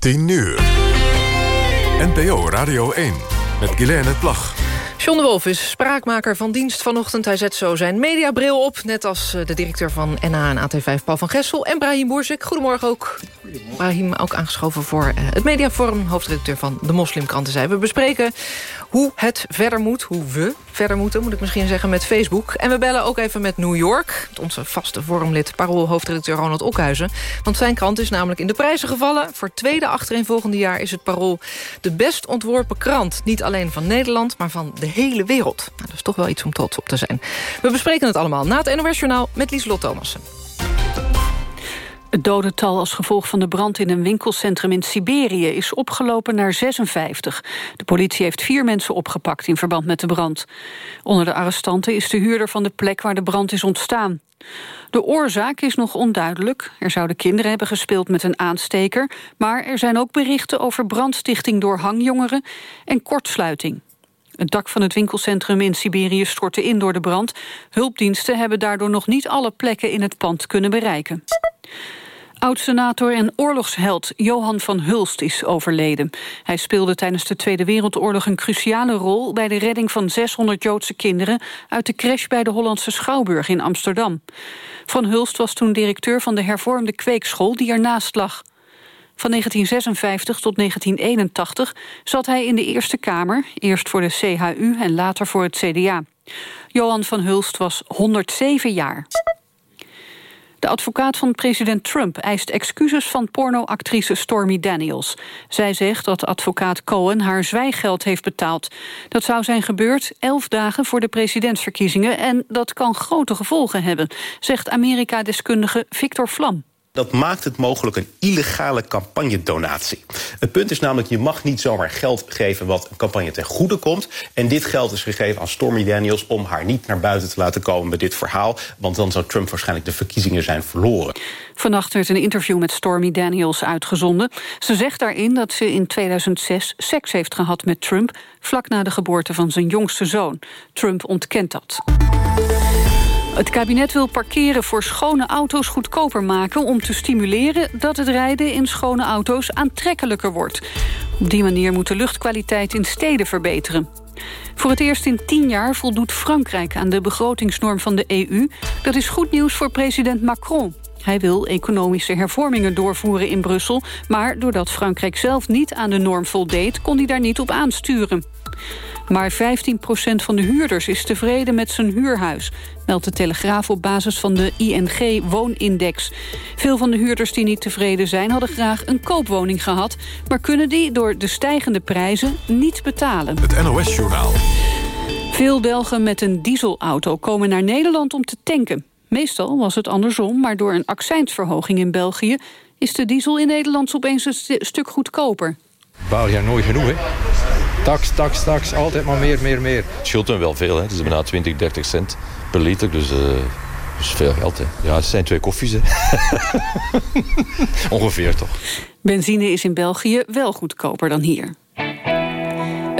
10 uur. NPO Radio 1 met Guilaine Plag. John de Wolf is spraakmaker van dienst vanochtend. Hij zet zo zijn mediabril op. Net als eh, de directeur van NA en AT5, Paul van Gessel. En Brahim Boersik. Goedemorgen ook. Brahim ook aangeschoven voor eh, het mediaforum. Hoofdredacteur van de Moslimkranten zei. We bespreken hoe het verder moet. Hoe we verder moeten, moet ik misschien zeggen, met Facebook. En we bellen ook even met New York. Onze vaste forumlid, Parool-hoofdredacteur Ronald Okhuizen. Want zijn krant is namelijk in de prijzen gevallen. Voor tweede achtereenvolgende jaar is het Parool de best ontworpen krant. Niet alleen van Nederland, maar van de hele wereld. Nou, dat is toch wel iets om trots op te zijn. We bespreken het allemaal na het NOS Journaal met Lieslot Thomassen. Het dodental als gevolg van de brand in een winkelcentrum in Siberië is opgelopen naar 56. De politie heeft vier mensen opgepakt in verband met de brand. Onder de arrestanten is de huurder van de plek waar de brand is ontstaan. De oorzaak is nog onduidelijk. Er zouden kinderen hebben gespeeld met een aansteker... maar er zijn ook berichten over brandstichting door hangjongeren en kortsluiting. Het dak van het winkelcentrum in Siberië stortte in door de brand. Hulpdiensten hebben daardoor nog niet alle plekken in het pand kunnen bereiken. Oud-senator en oorlogsheld Johan van Hulst is overleden. Hij speelde tijdens de Tweede Wereldoorlog een cruciale rol... bij de redding van 600 Joodse kinderen... uit de crash bij de Hollandse Schouwburg in Amsterdam. Van Hulst was toen directeur van de hervormde kweekschool... die ernaast lag. Van 1956 tot 1981 zat hij in de Eerste Kamer... eerst voor de CHU en later voor het CDA. Johan van Hulst was 107 jaar. De advocaat van president Trump eist excuses van pornoactrice Stormy Daniels. Zij zegt dat advocaat Cohen haar zwijggeld heeft betaald. Dat zou zijn gebeurd elf dagen voor de presidentsverkiezingen... en dat kan grote gevolgen hebben, zegt Amerika-deskundige Victor Vlam. Dat maakt het mogelijk een illegale campagnedonatie. Het punt is namelijk, je mag niet zomaar geld geven wat een campagne ten goede komt. En dit geld is gegeven aan Stormy Daniels om haar niet naar buiten te laten komen met dit verhaal. Want dan zou Trump waarschijnlijk de verkiezingen zijn verloren. Vannacht werd een interview met Stormy Daniels uitgezonden. Ze zegt daarin dat ze in 2006 seks heeft gehad met Trump... vlak na de geboorte van zijn jongste zoon. Trump ontkent dat. Het kabinet wil parkeren voor schone auto's goedkoper maken... om te stimuleren dat het rijden in schone auto's aantrekkelijker wordt. Op die manier moet de luchtkwaliteit in steden verbeteren. Voor het eerst in tien jaar voldoet Frankrijk aan de begrotingsnorm van de EU. Dat is goed nieuws voor president Macron. Hij wil economische hervormingen doorvoeren in Brussel... maar doordat Frankrijk zelf niet aan de norm voldeed... kon hij daar niet op aansturen. Maar 15% van de huurders is tevreden met zijn huurhuis... meldt de Telegraaf op basis van de ING Woonindex. Veel van de huurders die niet tevreden zijn... hadden graag een koopwoning gehad... maar kunnen die door de stijgende prijzen niet betalen. Het NOS-journaal. Veel Belgen met een dieselauto komen naar Nederland om te tanken. Meestal was het andersom, maar door een accijnsverhoging in België... is de diesel in Nederland opeens een stuk goedkoper. Baal jij nooit genoeg, hè? Tax, tax, tax, altijd maar meer, meer, meer. Het scheelt hem wel veel, hè. Het is bijna 20, 30 cent per liter, dus... Uh... Dus veel geld, hè. Ja, het zijn twee koffies, hè. Ongeveer, toch. Benzine is in België wel goedkoper dan hier.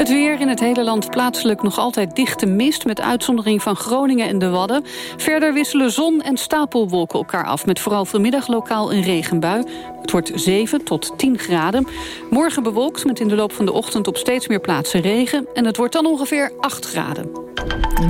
Het weer in het hele land plaatselijk nog altijd dichte mist... met uitzondering van Groningen en de Wadden. Verder wisselen zon en stapelwolken elkaar af... met vooral vanmiddag lokaal een regenbui. Het wordt 7 tot 10 graden. Morgen bewolkt met in de loop van de ochtend op steeds meer plaatsen regen. En het wordt dan ongeveer 8 graden.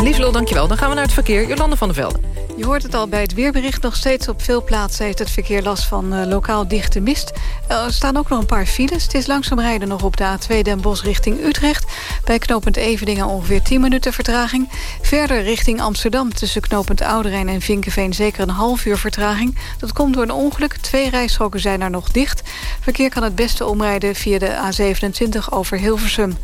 Lieslo, dankjewel. Dan gaan we naar het verkeer. Jolande van der Velde. Je hoort het al bij het weerbericht. Nog steeds op veel plaatsen heeft het verkeer last van uh, lokaal dichte mist. Er staan ook nog een paar files. Het is langzaam rijden nog op de A2 Den Bosch richting Utrecht. Bij knooppunt Evedingen ongeveer 10 minuten vertraging. Verder richting Amsterdam tussen knooppunt Ouderijn en Vinkenveen... zeker een half uur vertraging. Dat komt door een ongeluk. Twee rijstroken zijn er nog dicht. Verkeer kan het beste omrijden via de A27 over Hilversum.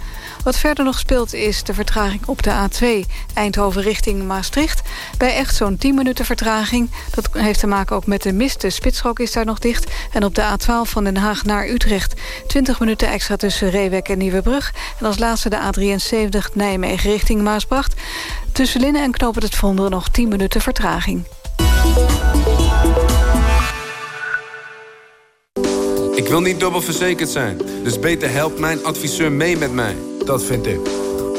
Wat verder nog speelt is de vertraging op de A2 Eindhoven richting Maastricht. Bij echt zo'n 10 minuten vertraging. Dat heeft te maken ook met de mist. De spitsrook is daar nog dicht. En op de A12 van Den Haag naar Utrecht 20 minuten extra tussen Reewek en Nieuwebrug. En als laatste de A73 Nijmegen richting Maasbracht. Tussen Linnen en Knopen het Vonderen nog 10 minuten vertraging. Ik wil niet dubbel verzekerd zijn, dus beter helpt mijn adviseur mee met mij. Dat vind ik.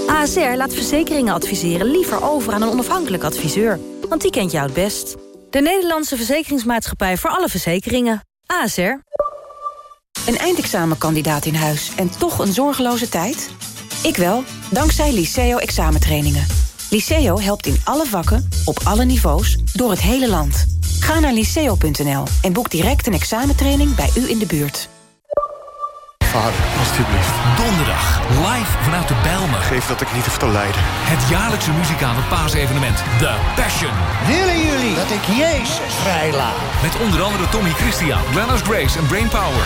ASR laat verzekeringen adviseren liever over aan een onafhankelijk adviseur. Want die kent jou het best. De Nederlandse Verzekeringsmaatschappij voor alle verzekeringen. ASR. Een eindexamenkandidaat in huis en toch een zorgeloze tijd? Ik wel, dankzij Liceo examentrainingen. Liceo helpt in alle vakken, op alle niveaus, door het hele land. Ga naar liceo.nl en boek direct een examentraining bij u in de buurt. Vader, alstublieft. Donderdag, live vanuit de Bijlmer. Geef dat ik niet hoef te lijden. Het jaarlijkse muzikale paasevenement The Passion. Willen jullie dat ik Jezus vrijlaat? Met onder andere Tommy Christian, Glennis Grace en Brainpower.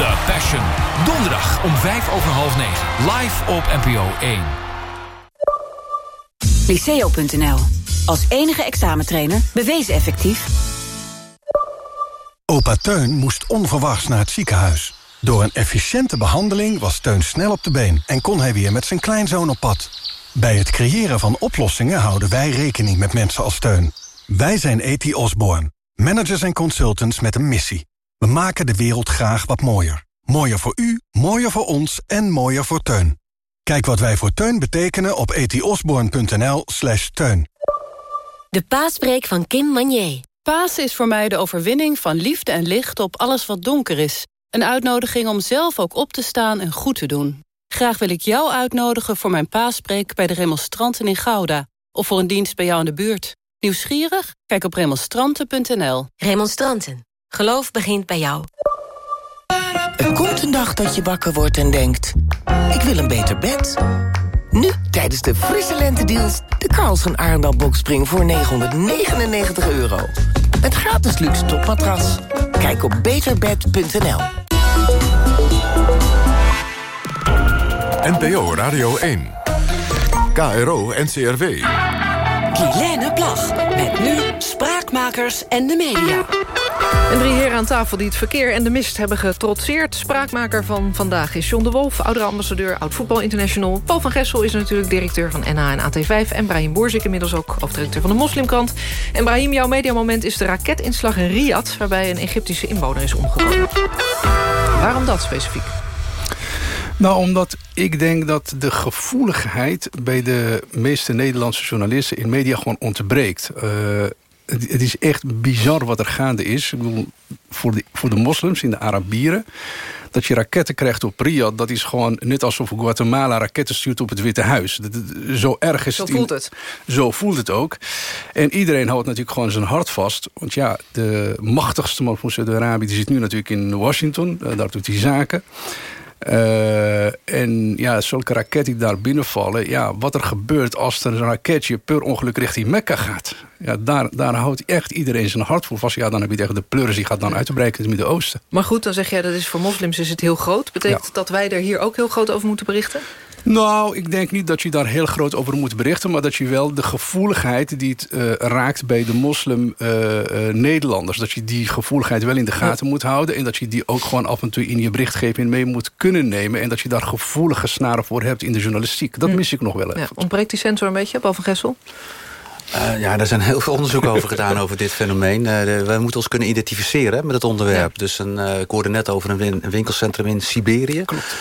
The Passion. Donderdag om vijf over half negen. Live op NPO 1. Liceo.nl. Als enige examentrainer bewezen effectief. Opa Teun moest onverwachts naar het ziekenhuis. Door een efficiënte behandeling was Teun snel op de been... en kon hij weer met zijn kleinzoon op pad. Bij het creëren van oplossingen houden wij rekening met mensen als Teun. Wij zijn E.T. Osborne, managers en consultants met een missie. We maken de wereld graag wat mooier. Mooier voor u, mooier voor ons en mooier voor Teun. Kijk wat wij voor Teun betekenen op etiosborn.nl slash teun. De paaspreek van Kim Manier. Pasen is voor mij de overwinning van liefde en licht op alles wat donker is. Een uitnodiging om zelf ook op te staan en goed te doen. Graag wil ik jou uitnodigen voor mijn paaspreek bij de remonstranten in Gouda. Of voor een dienst bij jou in de buurt. Nieuwsgierig? Kijk op remonstranten.nl. Remonstranten. Geloof begint bij jou. Er komt een dag dat je wakker wordt en denkt... ik wil een beter bed. Nu, tijdens de frisse lentedeals... de Carlsen Arendal Boxspring voor 999 euro. Met gratis luxe topmatras. Kijk op beterbed.nl. NPO Radio 1. KRO NCRW. Guilaine Plag. Met nu Spraakmakers en de media. En drie heren aan tafel die het verkeer en de mist hebben getrotseerd. Spraakmaker van vandaag is John de Wolf, oudere ambassadeur... oud-voetbal international. Paul van Gessel is natuurlijk directeur van NH en AT5. En Brahim Boerzik inmiddels ook hoofddirecteur van de Moslimkrant. En Brahim, jouw mediamoment is de raketinslag in Riyadh... waarbij een Egyptische inwoner is omgekomen. Waarom dat specifiek? Nou, omdat ik denk dat de gevoeligheid... bij de meeste Nederlandse journalisten in media gewoon ontbreekt. Uh, het, het, is echt bizar wat er gaande is. Ik bedoel, voor de, voor de moslims in de Arabieren... dat je raketten krijgt op Riyadh... dat is gewoon net alsof Guatemala raketten stuurt op het Witte Huis. Dat, zo erg is zo het. Zo voelt het. Zo voelt het ook. En iedereen houdt natuurlijk gewoon zijn hart vast. Want ja, de machtigste man van Saudi-Arabië... zit nu natuurlijk in Washington. daar doet hij zaken. Uh, en ja, zulke raketten die daar binnenvallen... Ja, wat er gebeurt als er een raketje per ongeluk richting Mekka gaat... Ja, daar, daar houdt echt iedereen zijn hart voor vast. Ja, dan heb je tegen de pleuris, die gaat dan uitbreken in het Midden-Oosten. Maar goed, dan zeg jij dat is voor moslims is het heel groot. Betekent ja. dat wij er hier ook heel groot over moeten berichten? Nou, ik denk niet dat je daar heel groot over moet berichten... maar dat je wel de gevoeligheid die het uh, raakt bij de moslim-Nederlanders... Uh, uh, dat je die gevoeligheid wel in de gaten ja. moet houden... en dat je die ook gewoon af en toe in je berichtgeving mee moet kunnen nemen... en dat je daar gevoelige snaren voor hebt in de journalistiek. Dat hm. mis ik nog wel even. Ja, ontbreekt die sensor een beetje, Paul van Gessel? Uh, ja, er zijn heel veel onderzoek over gedaan over dit fenomeen. Uh, wij moeten ons kunnen identificeren met het onderwerp. Ja. Dus een, uh, ik hoorde net over een, win een, winkelcentrum in Siberië. Klopt.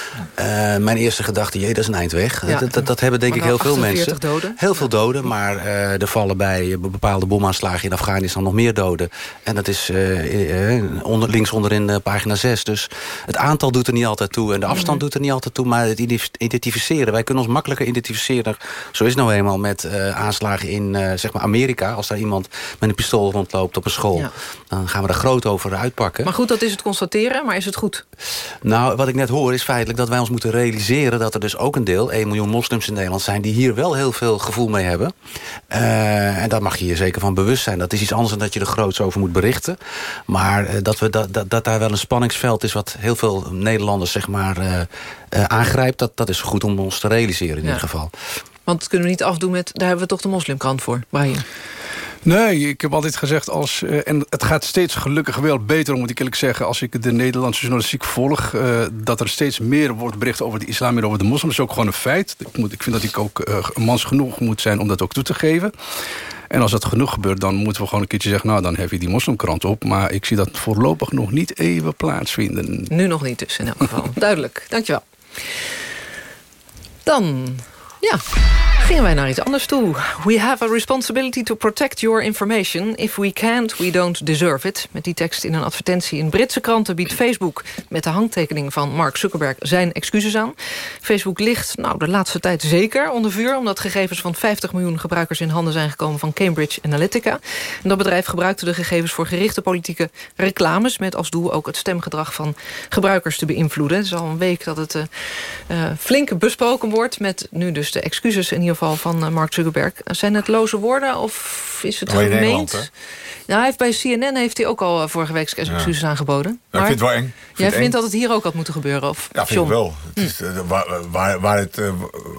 mijn eerste gedachte, jee, dat is een eind weg. Ja. Dat, dat, dat, hebben denk maar ik heel veel mensen. Doden. Heel veel doden, maar er vallen bij bepaalde bomaanslagen in Afghanistan nog meer doden. En dat is onder, links onderin pagina 6. Dus het aantal doet er niet altijd toe en de afstand mm. doet er niet altijd toe. Maar het identificeren, wij kunnen ons makkelijker identificeren. Zo is het nou eenmaal met aanslagen in zeg maar Amerika, als daar iemand met een pistool rondloopt op een school... Ja. dan gaan we er groot over uitpakken. Maar goed, dat is het constateren, maar is het goed? Nou, wat ik net hoor is feitelijk dat wij ons moeten realiseren... dat er dus ook een deel, 1 miljoen moslims in Nederland zijn... die hier wel heel veel gevoel mee hebben. Uh, en daar mag je je zeker van bewust zijn. Dat is iets anders dan dat je er groots over moet berichten. Maar uh, dat, we, dat, dat, dat daar wel een spanningsveld is... wat heel veel Nederlanders zeg maar, uh, aangrijpt... Dat, dat is goed om ons te realiseren in ja. ieder geval. Want dat kunnen we niet afdoen met... daar hebben we toch de moslimkrant voor, Brian? Nee, ik heb altijd gezegd... Als, uh, en het gaat steeds gelukkig wel beter, moet ik eerlijk zeggen... als ik de Nederlandse journalistiek volg... Uh, dat er steeds meer wordt bericht over de islam en over de moslims. Dat is ook gewoon een feit. Ik, moet, ik vind dat ik ook uh, mans genoeg moet zijn om dat ook toe te geven. En als dat genoeg gebeurt, dan moeten we gewoon een keertje zeggen... nou, dan heb je die moslimkrant op. Maar ik zie dat voorlopig nog niet even plaatsvinden. Nu nog niet dus, in elk geval. Duidelijk, dankjewel. Dan, ja... Gingen wij naar iets anders toe. We have a responsibility to protect your information. If we can't, we don't deserve it. Met die tekst in een advertentie in Britse kranten biedt Facebook... met de handtekening van Mark Zuckerberg zijn excuses aan. Facebook ligt nou, de laatste tijd zeker onder vuur... omdat gegevens van 50 miljoen gebruikers in handen zijn gekomen... van Cambridge Analytica. En dat bedrijf gebruikte de gegevens voor gerichte politieke reclames... met als doel ook het stemgedrag van gebruikers te beïnvloeden. Het is al een week dat het uh, uh, flink besproken wordt... met nu dus de excuses in ieder geval van uh, Mark Zuckerberg. Zijn het loze woorden of is het gemeend? Engeland, nou, hij heeft bij CNN heeft hij ook al vorige week excuses ja. aangeboden. Ja, ik vind het wel eng. Jij vindt eng. dat het hier ook had moeten gebeuren? Of ja, vind ik wel. Het is, uh, waar, waar, waar, het, uh,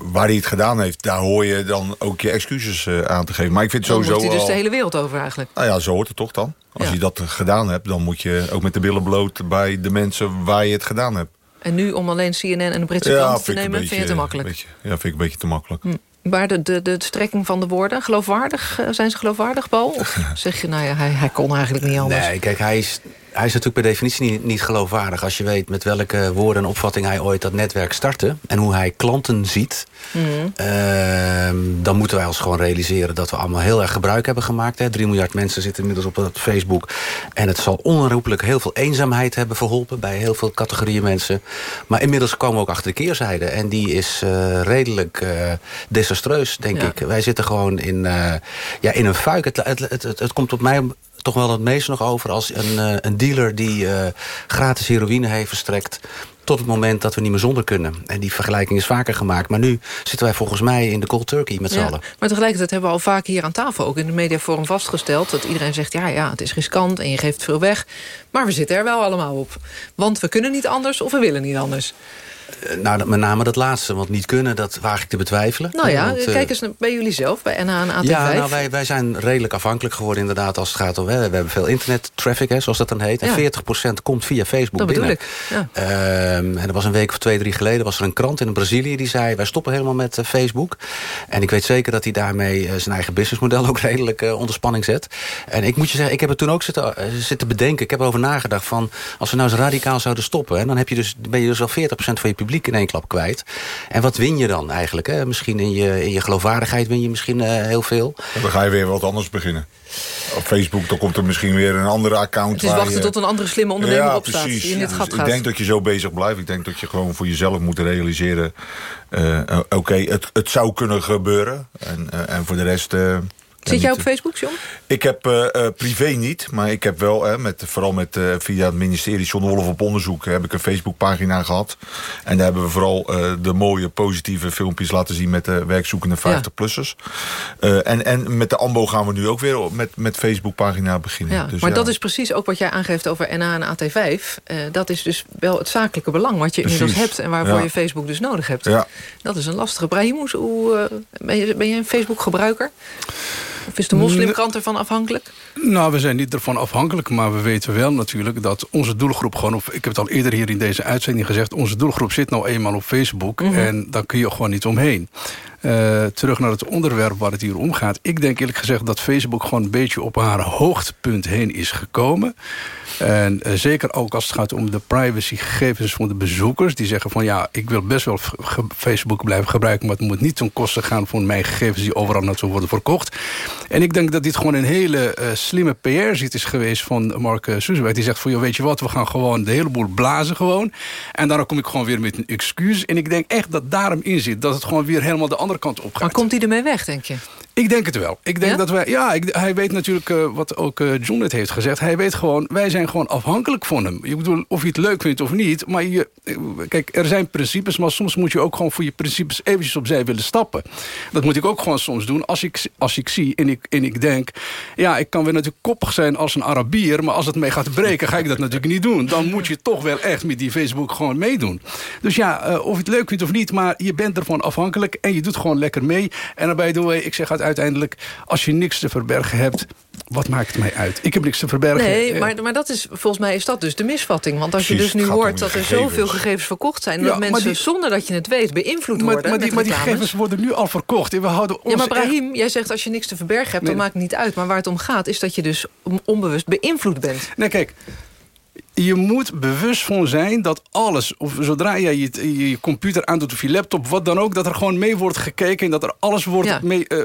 waar hij het gedaan heeft, daar hoor je dan ook je excuses aan te geven. Maar ik vind dan sowieso moet hij dus al, de hele wereld over eigenlijk. Nou ja, zo hoort het toch dan. Als ja. je dat gedaan hebt, dan moet je ook met de billen bloot... bij de mensen waar je het gedaan hebt. En nu om alleen CNN en de Britse ja, krant te nemen, beetje, vind je te makkelijk? Beetje, ja, vind ik een beetje te makkelijk. Hm. Maar de, de, de strekking van de woorden, geloofwaardig, zijn ze geloofwaardig, Paul? Of zeg je, nou ja, hij, hij kon eigenlijk niet anders? Nee, kijk, hij is, hij is natuurlijk per definitie niet, niet, geloofwaardig. Als je weet met welke woorden en opvatting hij ooit dat netwerk startte... en hoe hij klanten ziet... Mm -hmm. uh, dan moeten wij ons gewoon realiseren dat we allemaal heel erg gebruik hebben gemaakt. Hè. 3 miljard mensen zitten inmiddels op Facebook. En het zal onherroepelijk heel veel eenzaamheid hebben verholpen... bij heel veel categorieën mensen. Maar inmiddels komen we ook achter de keerzijde. En die is uh, redelijk uh, desastreus, denk ja. ik. Wij zitten gewoon in, uh, ja, in een fuik. Het, het, het, het, het komt op mij toch wel het meest nog over als een, uh, een dealer die uh, gratis heroïne heeft verstrekt tot het moment dat we niet meer zonder kunnen. En die vergelijking is vaker gemaakt. Maar nu zitten wij volgens mij in de cold turkey met z'n ja, allen. Maar tegelijkertijd hebben we al vaak hier aan tafel... ook in de mediaforum vastgesteld... dat iedereen zegt, ja, ja, het is riskant en je geeft veel weg. Maar we zitten er wel allemaal op. Want we kunnen niet anders of we willen niet anders. Nou, met name dat laatste. Want niet kunnen, dat waag ik te betwijfelen. Nou ja, want, kijk eens bij jullie zelf, bij NH en AT5. Ja, nou, wij, wij zijn redelijk afhankelijk geworden inderdaad als het gaat om... We hebben veel internet traffic, hè, zoals dat dan heet. En ja. 40% komt via Facebook dat binnen. bedoel ik. Ja. Um, en er was een week of twee, drie geleden... was er een krant in Brazilië die zei... wij stoppen helemaal met uh, Facebook. En ik weet zeker dat hij daarmee uh, zijn eigen businessmodel... ook redelijk uh, onder spanning zet. En ik moet je zeggen, ik heb het toen ook zitten, zitten bedenken. Ik heb erover nagedacht van... als we nou eens radicaal zouden stoppen... Hè, dan heb je dus, ben je dus al 40% van je publiek in één klap kwijt. En wat win je dan eigenlijk? Hè? Misschien in je, in je geloofwaardigheid win je misschien uh, heel veel. En dan ga je weer wat anders beginnen. Op Facebook dan komt er misschien weer een andere account. Het is wachten je... tot een andere slimme ondernemer ja, opstaat. Precies. Die in dit gat dus gaat. Ik denk dat je zo bezig blijft. Ik denk dat je gewoon voor jezelf moet realiseren... Uh, uh, Oké, okay, het, het zou kunnen gebeuren. En, uh, en voor de rest... Zit jij op Facebook, John? Ik heb uh, uh, privé niet, maar ik heb wel, uh, met, vooral met, via het ministerie John Wolf op onderzoek, heb ik een Facebookpagina gehad. En daar hebben we vooral de mooie, positieve filmpjes laten zien met de werkzoekende 50-plussers. Ja. en, en met de AMBO gaan we nu ook weer met, met Facebookpagina beginnen. Ja, dus, maar ja. dat is precies ook wat jij aangeeft over NA en AT5. dat is dus wel het zakelijke belang wat je inmiddels hebt en waarvoor ja. je Facebook dus nodig hebt. Ja. Dat is een lastige. Brahim, hoe, ben, je, ben je een Facebook gebruiker? Of is de moslimkrant ervan afhankelijk? Nou, we zijn niet ervan afhankelijk. Maar we weten wel natuurlijk dat onze doelgroep gewoon... Op, ik heb het al eerder hier in deze uitzending gezegd... onze doelgroep zit nou eenmaal op Facebook. Mm -hmm. En daar kun je gewoon niet omheen. Uh, terug naar het onderwerp waar het hier om gaat. Ik denk eerlijk gezegd dat Facebook gewoon een beetje op haar hoogtepunt heen is gekomen. En uh, zeker ook als het gaat om de privacygegevens van de bezoekers. Die zeggen van ja, ik wil best wel Facebook blijven gebruiken... maar het moet niet ten koste gaan van mijn gegevens... die overal naartoe worden verkocht. En ik denk dat dit gewoon een hele uh, slimme PR-zit is geweest van Mark Zuckerberg. Die zegt van, joh, weet je wat, we gaan gewoon de hele boel blazen gewoon. En daarna kom ik gewoon weer met een excuus. En ik denk echt dat daarom in zit. Dat het gewoon weer helemaal de andere kant op gaat. Maar komt hij ermee weg, denk je? Ik denk het wel. Ik denk ja? dat wij, ja, ik, hij weet natuurlijk uh, wat ook uh, John net heeft gezegd. Hij weet gewoon, wij zijn gewoon afhankelijk van hem. Ik bedoel, of je het leuk vindt of niet. Maar je, kijk, er zijn principes, maar soms moet je ook gewoon voor je principes eventjes opzij willen stappen. Dat moet ik ook gewoon soms doen. Als ik, als ik zie en ik, en ik denk, ja, ik kan weer natuurlijk koppig zijn als een Arabier. Maar als het mee gaat breken, ga ik dat natuurlijk niet doen. Dan moet je toch wel echt met die Facebook gewoon meedoen. Dus ja, uh, of je het leuk vindt of niet, maar je bent ervan afhankelijk. En je doet gewoon lekker mee. En daarbij doe ik, ik zeg uiteindelijk, als je niks te verbergen hebt... wat maakt het mij uit? Ik heb niks te verbergen. Nee, maar, maar dat is, volgens mij is dat dus de misvatting. Want als Precies, je dus nu hoort dat er zoveel gegevens verkocht zijn... Ja, dat mensen, die, zonder dat je het weet, beïnvloed maar, worden maar die, maar die gegevens worden nu al verkocht. En we houden ons ja, maar Brahim, echt... jij zegt als je niks te verbergen hebt... Nee. dan maakt het niet uit. Maar waar het om gaat, is dat je dus onbewust beïnvloed bent. Nee, kijk... je moet bewust van zijn dat alles... of zodra je je, je computer aandoet of je laptop, wat dan ook... dat er gewoon mee wordt gekeken en dat er alles wordt mee... Uh,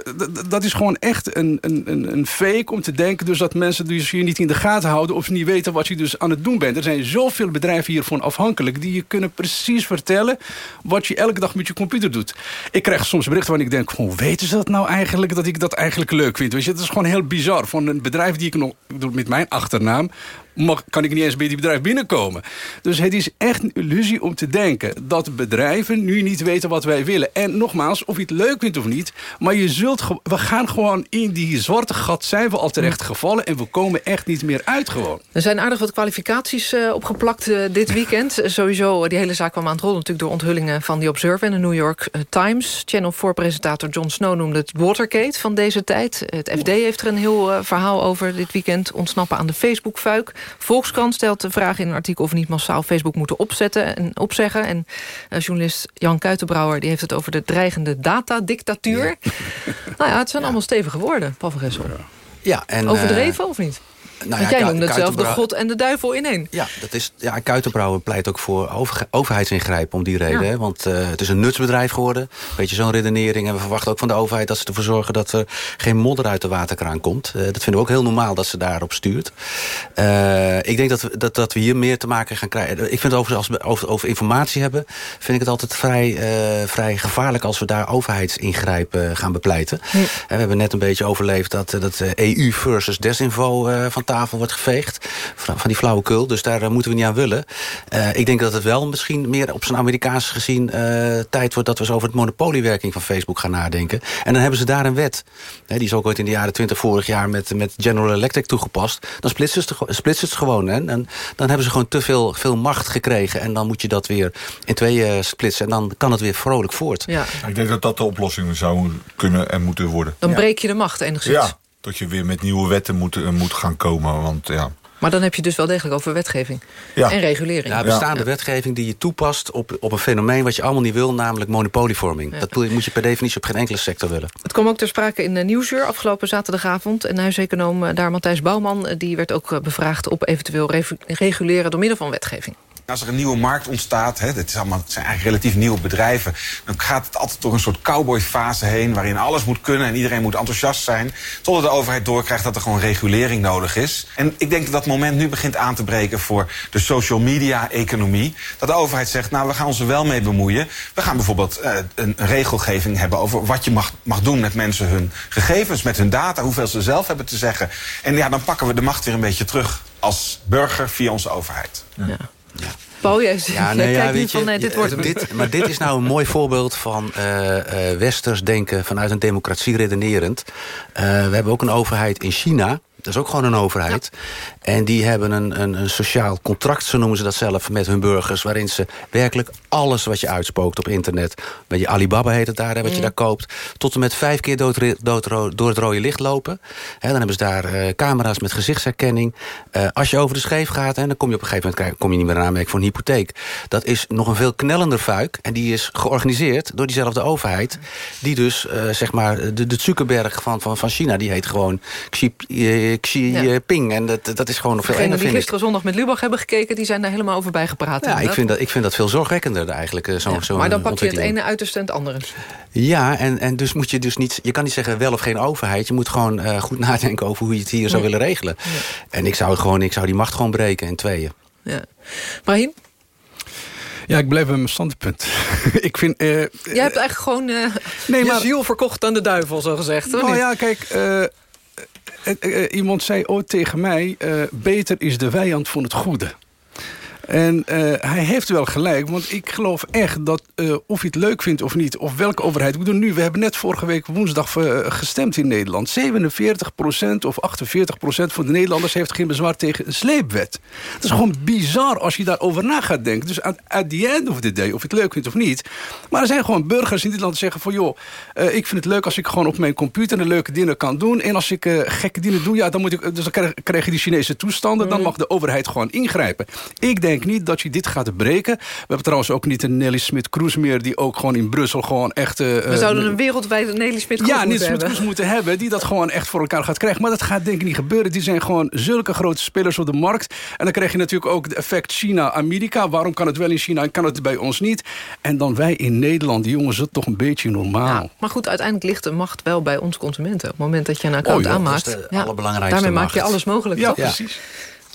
dat is gewoon echt een, een, een fake om te denken... dus dat mensen dus je niet in de gaten houden... of ze niet weten wat je dus aan het doen bent. Er zijn zoveel bedrijven hiervan afhankelijk... die je kunnen precies vertellen wat je elke dag met je computer doet. Ik krijg soms berichten waarin ik denk... hoe weten ze dat nou eigenlijk, dat ik dat eigenlijk leuk vind? Weet je, het is gewoon heel bizar. Van een bedrijf die ik nog doe met mijn achternaam mag, kan ik niet eens bij die bedrijf binnenkomen. Dus het is echt een illusie om te denken... dat bedrijven nu niet weten wat wij willen. En nogmaals, of je het leuk vindt of niet... maar je zult we gaan gewoon in die zwarte gat zijn we al terecht gevallen... en we komen echt niet meer uit gewoon. Er zijn aardig wat kwalificaties uh, opgeplakt uh, dit weekend. Sowieso, die hele zaak kwam aan het rollen... natuurlijk door onthullingen van die Observer en de New York Times. Channel 4-presentator Jon Snow noemde het Watergate van deze tijd. Het FD heeft er een heel verhaal over dit weekend. Ontsnappen aan de Facebook-fuik. Volkskrant stelt de vraag in een artikel... of we niet massaal Facebook moeten opzetten en opzeggen. En uh, journalist Jan Kuitenbrouwer die heeft het over de dreigende datadictatuur. nou ja, het zijn allemaal stevige woorden, Paul van Gessel. Ja, en, Overdreven uh, of niet? Nou ja, jij noemde het zelf de god en de duivel in één. Ja, dat is, ja Kuitenbrouwer pleit ook voor over, overheidsingrijpen om die reden. Hè? Want uh, het is een nutsbedrijf geworden. Een beetje zo'n redenering. En we verwachten ook van de overheid dat ze ervoor zorgen... dat er geen modder uit de waterkraan komt. Uh, dat vinden we ook heel normaal dat ze daarop stuurt. Uh, ik denk dat we, dat, dat we hier meer te maken gaan krijgen. Ik vind overigens, als we over, over informatie hebben... vind ik het altijd vrij, vrij gevaarlijk... als we daar overheidsingrijpen gaan bepleiten. We hebben net een beetje overleefd dat, dat EU versus desinfo van tafel wordt geveegd. Van, die flauwekul. Dus daar uh, moeten we niet aan willen. Uh, ik denk dat het wel misschien meer op zijn Amerikaans gezien uh, tijd wordt... dat we eens over het monopoliewerking van Facebook gaan nadenken. En dan hebben ze daar een wet. Hè, die is ook ooit in de jaren 20 vorig jaar met, met General Electric toegepast. Dan splitsen ze het, splitsen het gewoon. Hè. En dan hebben ze gewoon te veel, veel macht gekregen. En dan moet je dat weer in tweeën splitsen. En dan kan het weer vrolijk voort. Ja. Ik denk dat dat de oplossing zou kunnen en moeten worden. Dan breek je de macht enigszins. Ja dat je weer met nieuwe wetten moet, uh, moet gaan komen. Want ja, maar dan heb je dus wel degelijk over wetgeving ja. en regulering. Ja, bestaande ja. wetgeving die je toepast op, op een fenomeen... wat je allemaal niet wil, namelijk monopolievorming. Ja. Dat moet je per definitie op geen enkele sector willen. Het kwam ook ter sprake in de Nieuwsuur afgelopen zaterdagavond. En huiseconoom eh, daar Matthijs Bouwman... Eh, die werd ook bevraagd op eventueel reguleren door middel van wetgeving. Als er een nieuwe markt ontstaat, hè, het, is allemaal, het zijn eigenlijk relatief nieuwe bedrijven... dan gaat het altijd door een soort cowboyfase heen... waarin alles moet kunnen en iedereen moet enthousiast zijn... totdat de overheid doorkrijgt dat er gewoon regulering nodig is. En ik denk dat dat moment nu begint aan te breken voor de social media-economie. Dat de overheid zegt, nou, we gaan ons er wel mee bemoeien. We gaan bijvoorbeeld uh, een regelgeving hebben over wat je mag, mag doen met mensen hun gegevens... met hun data, hoeveel ze zelf hebben te zeggen. En ja, dan pakken we de macht weer een beetje terug als burger via onze overheid. Ja. Ja. Paul, jij, ja, nee, ja, weet je, van, nee, dit wordt hem. Dit, maar dit is nou een mooi voorbeeld van uh, uh, westers denken... vanuit een democratie redenerend. Uh, we hebben ook een overheid in China... Dat is ook gewoon een overheid. En die hebben een, een, een, sociaal contract, zo noemen ze dat zelf, met hun burgers. Waarin ze werkelijk alles wat je uitspookt op internet. Met je Alibaba heet het daar, hè, wat je mm. daar koopt. Tot en met vijf keer dood, dood, door het rode licht lopen. Hè, dan hebben ze daar uh, camera's met gezichtsherkenning. Uh, als je over de scheef gaat, hè, dan kom je op een gegeven moment kom je niet meer aan aanmerking voor een hypotheek. Dat is nog een veel knellender fuik. En die is georganiseerd door diezelfde overheid. Die dus, uh, zeg maar, de, de Zuckerberg van, van, van China, die heet gewoon Xi, Xi ja. Ping. En dat, dat is gewoon nog veel enger, die gisteren zondag met Lubach hebben gekeken... die zijn daar helemaal over bijgepraat. Ja, ik vind, dat, ik vind dat veel zorgwekkender eigenlijk. Eh, zo, ja, zo maar dan pak je het ene uiterste en het andere. Ja, en, en dus moet je dus niet... Je kan niet zeggen wel of geen overheid. Je moet gewoon uh, goed nadenken over hoe je het hier zou willen regelen. Ja. En ik zou, gewoon, ik zou die macht gewoon breken in tweeën. Ja. Brahim? Ja, ik blijf bij mijn standpunt. ik vind... Uh, Jij hebt eigenlijk gewoon uh, nee, maar, ziel verkocht aan de duivel, zo gezegd. Nou ja, kijk... Uh, iemand zei ooit tegen mij... beter is de vijand van het goede. En uh, hij heeft wel gelijk, want ik geloof echt dat uh, of je het leuk vindt of niet... of welke overheid... We, doen nu, we hebben net vorige week woensdag uh, gestemd in Nederland. 47% of 48% van de Nederlanders heeft geen bezwaar tegen een sleepwet. Het is gewoon bizar als je daarover na gaat denken. Dus at the end of the day, of je het leuk vindt of niet... maar er zijn gewoon burgers in Nederland die zeggen van... joh, ik vind het leuk als ik gewoon op mijn computer een leuke dingen kan doen... en als ik gekke dingen doe, ja, dan, moet ik, dus dan krijg, krijg je die Chinese toestanden... dan mhm. mag de overheid gewoon ingrijpen. Ik denk denk niet dat je dit gaat breken. We hebben trouwens ook niet een Nelly Smit-Kroes meer... die ook gewoon in Brussel gewoon echt... Uh, we zouden een wereldwijde Nelly Smit-Kroes ja, moeten hebben. Ja, moeten hebben. Die dat gewoon echt voor elkaar gaat krijgen. Maar dat gaat denk ik niet gebeuren. Die zijn gewoon zulke grote spelers op de markt. En dan krijg je natuurlijk ook het effect China-Amerika. Waarom kan het wel in China en kan het bij ons niet? En dan wij in Nederland, die jongens, dat toch een beetje normaal. Ja, maar goed, uiteindelijk ligt de macht wel bij ons consumenten. Op het moment dat je een account oh, joh, aanmaakt. Dat is de allerbelangrijkste daarmee macht. maak je alles mogelijk, ja, toch? precies.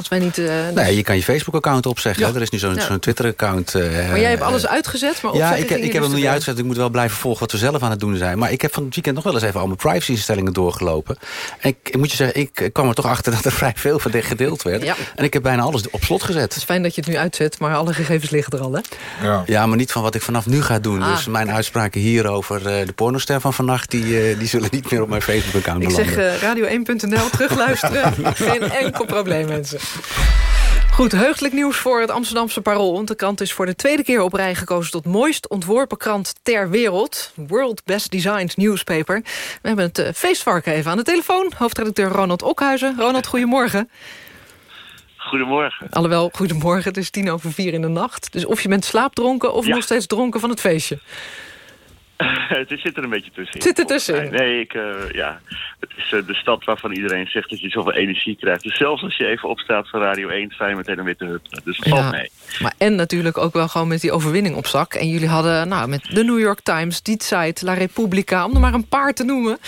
Als wij niet, uh, nee, je kan je Facebook-account opzeggen. Ja. Er is nu zo'n Ja. Twitter-account. uh, maar jij hebt alles uitgezet, maar Ja, ik, ik heb hem dus nog niet uitgezet. Ik moet wel blijven volgen wat we zelf aan het doen zijn. Maar ik heb van het weekend nog wel eens even al mijn privacy-instellingen doorgelopen. En ik, ik moet je zeggen, ik kwam er toch achter dat er vrij veel van dit gedeeld werd. Ja. En ik heb bijna alles op slot gezet. Het is fijn dat je het nu uitzet, maar alle gegevens liggen er al, hè? Ja. Ja, maar niet van wat ik vanaf nu ga doen. Ah. Dus mijn uitspraken hier over eh, de pornoster van vannacht... Die, eh, die zullen niet meer op mijn Facebook-account Ik belanden. zeg eh, radio1.nl, terugluisteren. Geen enkel probleem, mensen. Goed, heugelijk nieuws voor het Amsterdamse Parool. Want de krant is voor de tweede keer op rij gekozen... tot mooist ontworpen krant ter wereld. World Best Designed Newspaper. We hebben het eh, feestvarken even aan de telefoon. Hoofdredacteur Ronald Okhuizen. Ronald, goedemorgen. Goedemorgen. Alhoewel, goedemorgen, het is tien over vier in de nacht. Dus of je bent slaapdronken of Ja. nog steeds dronken van het feestje. het zit er een beetje tussenin. Zit er mij. Nee, ik, eh, ja. Het is eh, de stad waarvan iedereen zegt dat je zoveel energie krijgt. Dus zelfs als je even opstaat van Radio 1, sta je meteen een witte hup. Dus het valt Ja. mee. Maar en natuurlijk ook wel gewoon met die overwinning op zak. En jullie hadden nou, met de New York Times, Die Zeit, La Repubblica... om er maar een paar te noemen,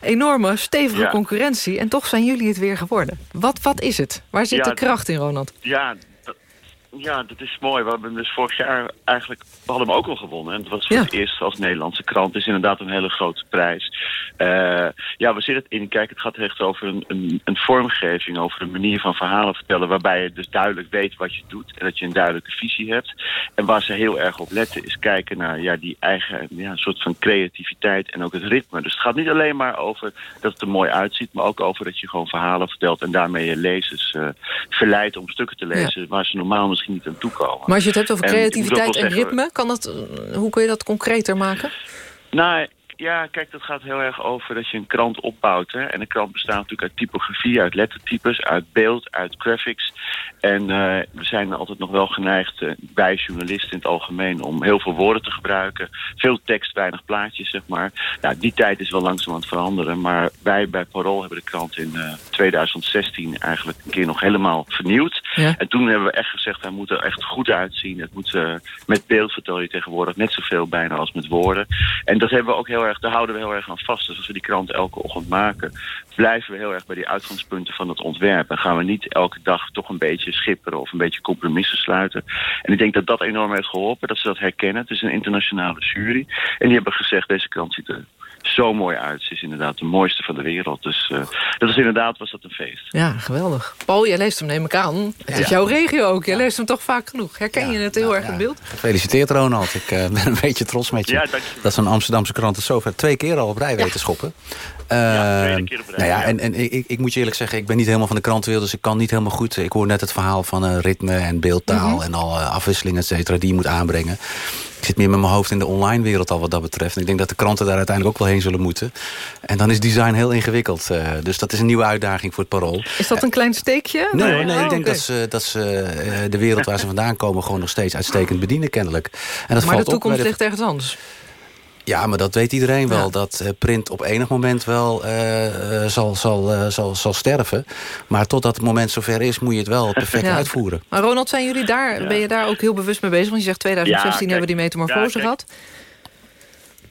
enorme, stevige Ja. concurrentie. En toch zijn jullie het weer geworden. Wat, wat is het? Waar zit Ja, de kracht in, Ronald? Ja, ja, dat is mooi. We hebben dus vorig jaar eigenlijk... We hadden hem ook al gewonnen. En het was voor Ja. het eerst als Nederlandse krant. Het is inderdaad een hele grote prijs. Eh, ja, we zitten het in. Kijk, het gaat echt over een, een, een vormgeving. Over een manier van verhalen vertellen. Waarbij je dus duidelijk weet wat je doet. En dat je een duidelijke visie hebt. En waar ze heel erg op letten is kijken naar ja, die eigen ja, soort van creativiteit. En ook het ritme. Dus het gaat niet alleen maar over dat het er mooi uitziet. Maar ook over dat je gewoon verhalen vertelt. En daarmee je lezers eh, verleidt om stukken te lezen. Waar ze normaal misschien niet aan toe komen. Maar als je het hebt over En creativiteit en zeggen- ritme... Kan dat, eh, hoe kun je dat concreter maken? Nou, ja, kijk, dat gaat heel erg over dat je een krant opbouwt. Hè? En een krant bestaat natuurlijk uit typografie, uit lettertypes, uit beeld, uit graphics. En eh, we zijn altijd nog wel geneigd, eh, bij journalisten in het algemeen, om heel veel woorden te gebruiken. Veel tekst, weinig plaatjes, zeg maar. Nou, die tijd is wel langzaam aan het veranderen. Maar wij bij Parool hebben de krant in eh, 2016 eigenlijk een keer nog helemaal vernieuwd. Ja. En toen hebben we echt gezegd, hij moet er echt goed uitzien. Het moet, eh, met beeld vertel je tegenwoordig net zoveel bijna als met woorden. En dat hebben we ook heel erg, daar houden we heel erg aan vast. Dus als we die krant elke ochtend maken, blijven we heel erg bij die uitgangspunten van het ontwerp. En gaan we niet elke dag toch een beetje schipperen of een beetje compromissen sluiten. En ik denk dat dat enorm heeft geholpen, dat ze dat herkennen. Het is een internationale jury. En die hebben gezegd, deze krant ziet er zo mooi uit. Ze is inderdaad de mooiste van de wereld. Dus eh, dat is inderdaad, was dat een feest. Ja, geweldig. Paul, jij leest hem, neem ik aan. Het is jouw regio ook. Jij leest hem toch vaak genoeg. Herken je het heel erg in beeld? Gefeliciteerd Ronald. Ik eh, ben een beetje trots met je. Dat zo'n Amsterdamse krant het zover twee keer al op rij weet te schoppen. Ja, Ehm, keer op rij, nou ja. En, en ik, ik moet je eerlijk zeggen, ik ben niet helemaal van de krantenwereld... dus ik kan niet helemaal goed... Ik hoor net het verhaal van eh, ritme en beeldtaal... Mhm. en al afwisselingen, et cetera, die je moet aanbrengen. Ik zit meer met mijn hoofd in de online wereld al wat dat betreft. En ik denk dat de kranten daar uiteindelijk ook wel heen zullen moeten. En dan is design heel ingewikkeld. eh, dus dat is een nieuwe uitdaging voor het parool. Is dat een klein steekje? Nee, nee, Oh, ik denk oké. dat ze, dat ze eh, de wereld waar ze vandaan komen... gewoon nog steeds uitstekend bedienen, kennelijk. En dat maar valt de toekomst de- ligt ergens anders. Ja, maar dat weet iedereen wel. Ja. Dat eh, print op enig moment wel eh, eh, zal, zal, eh, zal, zal sterven. Maar totdat het moment zover is, moet je het wel perfect Ja. uitvoeren. Maar Ronald, zijn jullie daar, ben je daar ook heel bewust mee bezig? Want je zegt 2016 Ja, kijk, hebben we die metamorfose gehad.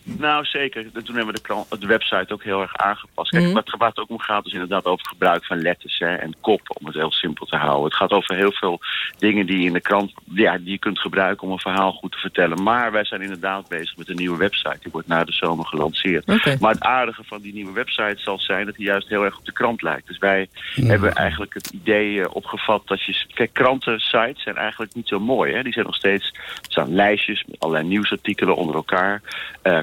Nou, zeker. En Toen hebben we de, krant, de website ook heel erg aangepast. Kijk, Mhm. wat, waar het ook om gaat is inderdaad over het gebruik van letters hè, en kop, om het heel simpel te houden. Het gaat over heel veel dingen die je in de krant ja, die je kunt gebruiken om een verhaal goed te vertellen. Maar wij zijn inderdaad bezig met een nieuwe website. Die wordt na de zomer gelanceerd. Maar het aardige van die nieuwe website zal zijn dat hij juist heel erg op de krant lijkt. Dus wij hebben eigenlijk het idee eh, opgevat dat je... Kijk, krantensites zijn eigenlijk niet zo mooi. Hè? Die zijn nog steeds... Het zijn lijstjes met allerlei nieuwsartikelen onder elkaar. eh,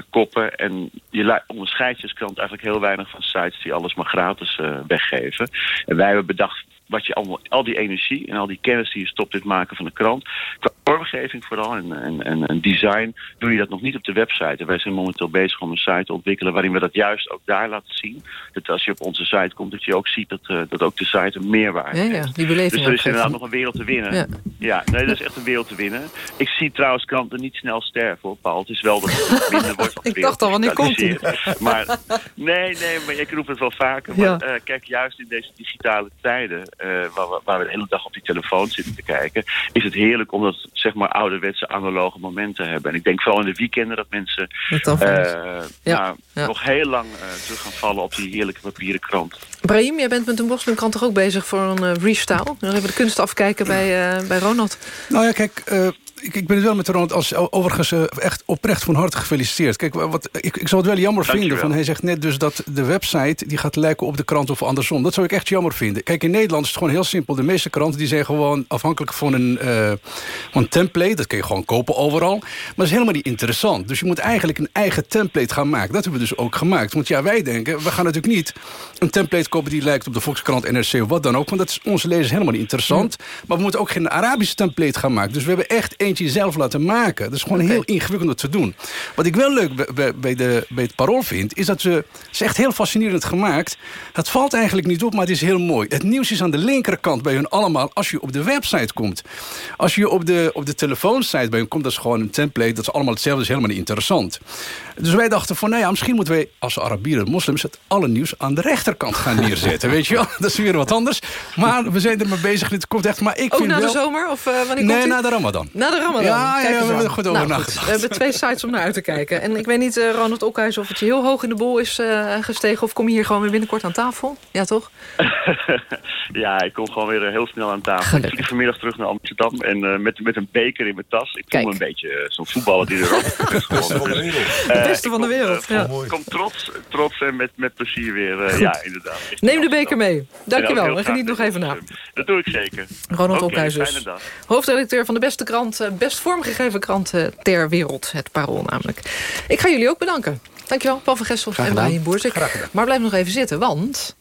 En je onderscheidt je als eigenlijk heel weinig van sites die alles maar gratis eh, weggeven. En wij hebben bedacht wat je allemaal, al die energie en al die kennis die je stopt in het maken van een krant, qua vormgeving vooral en, en, en, en design doe je dat nog niet op de website. En wij zijn momenteel bezig om een site te ontwikkelen waarin we dat juist ook daar laten zien. Dat als je op onze site komt, dat je ook ziet dat, eh, dat ook de site een meerwaarde Ja, ja, heeft. die beleving Dus er is inderdaad nog een wereld te winnen. Ja. Ja. nee, dat is echt een wereld te winnen. Ik zie trouwens kranten niet snel sterven, hoor, Paul. Het is wel dat het minder wordt. de Ik dacht al, wanneer komt die? Maar nee, nee, maar ik roep het wel vaker. Maar Ja. eh, kijk, juist in deze digitale tijden, waar, we, waar we de hele dag op die telefoon zitten te kijken, is het heerlijk om dat, zeg maar, ouderwetse analoge momenten te hebben. En ik denk vooral in de weekenden dat mensen Dat dan eh, Ja, nou, ja. nog heel lang eh, terug gaan vallen op die heerlijke papieren krant. Brahim, jij bent met een moslimkrant toch ook bezig voor een eh, restyle? Nog even de kunst afkijken bij, eh, bij Ronald. Nou ja, kijk, eh, ik, ik ben het wel met Ronald als overigens eh, echt oprecht van harte gefeliciteerd. Kijk, wat, ik, ik zou het wel jammer Dankjewel. vinden. Van, hij zegt net dus dat de website die gaat lijken op de krant of andersom. Dat zou ik echt jammer vinden. Kijk, in Nederland is het gewoon heel simpel. De meeste kranten die zijn gewoon afhankelijk van een, eh, van een template. Dat kun je gewoon kopen overal. Maar dat is helemaal niet interessant. Dus je moet eigenlijk een eigen template gaan maken. Dat hebben we dus ook gemaakt. Want ja, wij denken, we gaan natuurlijk niet een template kopen die lijkt op de Volkskrant, NRC of wat dan ook. Want dat is onze lezers helemaal niet interessant. Maar we moeten ook geen Arabische template gaan maken. Dus we hebben echt eentje zelf laten maken. Dat is gewoon heel ingewikkeld om te doen. Wat ik wel leuk bij- bij, bij, de, bij het parool vind... is dat ze... Het is echt heel fascinerend gemaakt. Het valt eigenlijk niet op, maar het is heel mooi. Het nieuws is aan de linkerkant bij hun allemaal... als je op de website komt. Als je op de, op de telefoonsite bij hun komt... dat is gewoon een template. Dat is allemaal hetzelfde. Dat is helemaal niet interessant. Dus wij dachten van... nou ja, misschien moeten wij als Arabieren en moslims... het alle nieuws aan de rechterkant gaan neerzetten. weet je wel? Dat is weer wat anders. Maar we zijn er mee bezig. Dit komt echt... Maar ik Ook vind na wel... de zomer? Of, eh, wanneer Nee, komt na de Ramadan. Na de Ramadan. Ja, ja, Kijk ja, we hebben er goed over Nou, nagedacht. We hebben twee sites om naar uit te kijken. En ik weet niet, eh, Ronald Okhuis, of het je heel hoog in de bol is eh, gestegen... of kom je hier gewoon weer binnenkort aan tafel? Ja, toch? Ja, ik kom gewoon weer heel snel aan tafel. Ik vlieg vanmiddag terug naar Amsterdam en eh, met, met een beker in mijn tas. Ik voel me een beetje zo'n voetballer die er ook is. Beste ik van de kom, wereld, eh, ja. kom- trots, trots en met, met plezier weer. eh, ja, inderdaad. Neem de beker mee. Dankjewel. En geniet nog even na. Dat doe ik zeker. Ronald Okhuis dus. Hoofdredacteur van de beste krant, eh, best vormgegeven krant ter wereld. Het Parool namelijk. Ik ga jullie ook bedanken. Dankjewel, Paul van Gessel en. Brian Boersik. Maar blijf nog even zitten, want...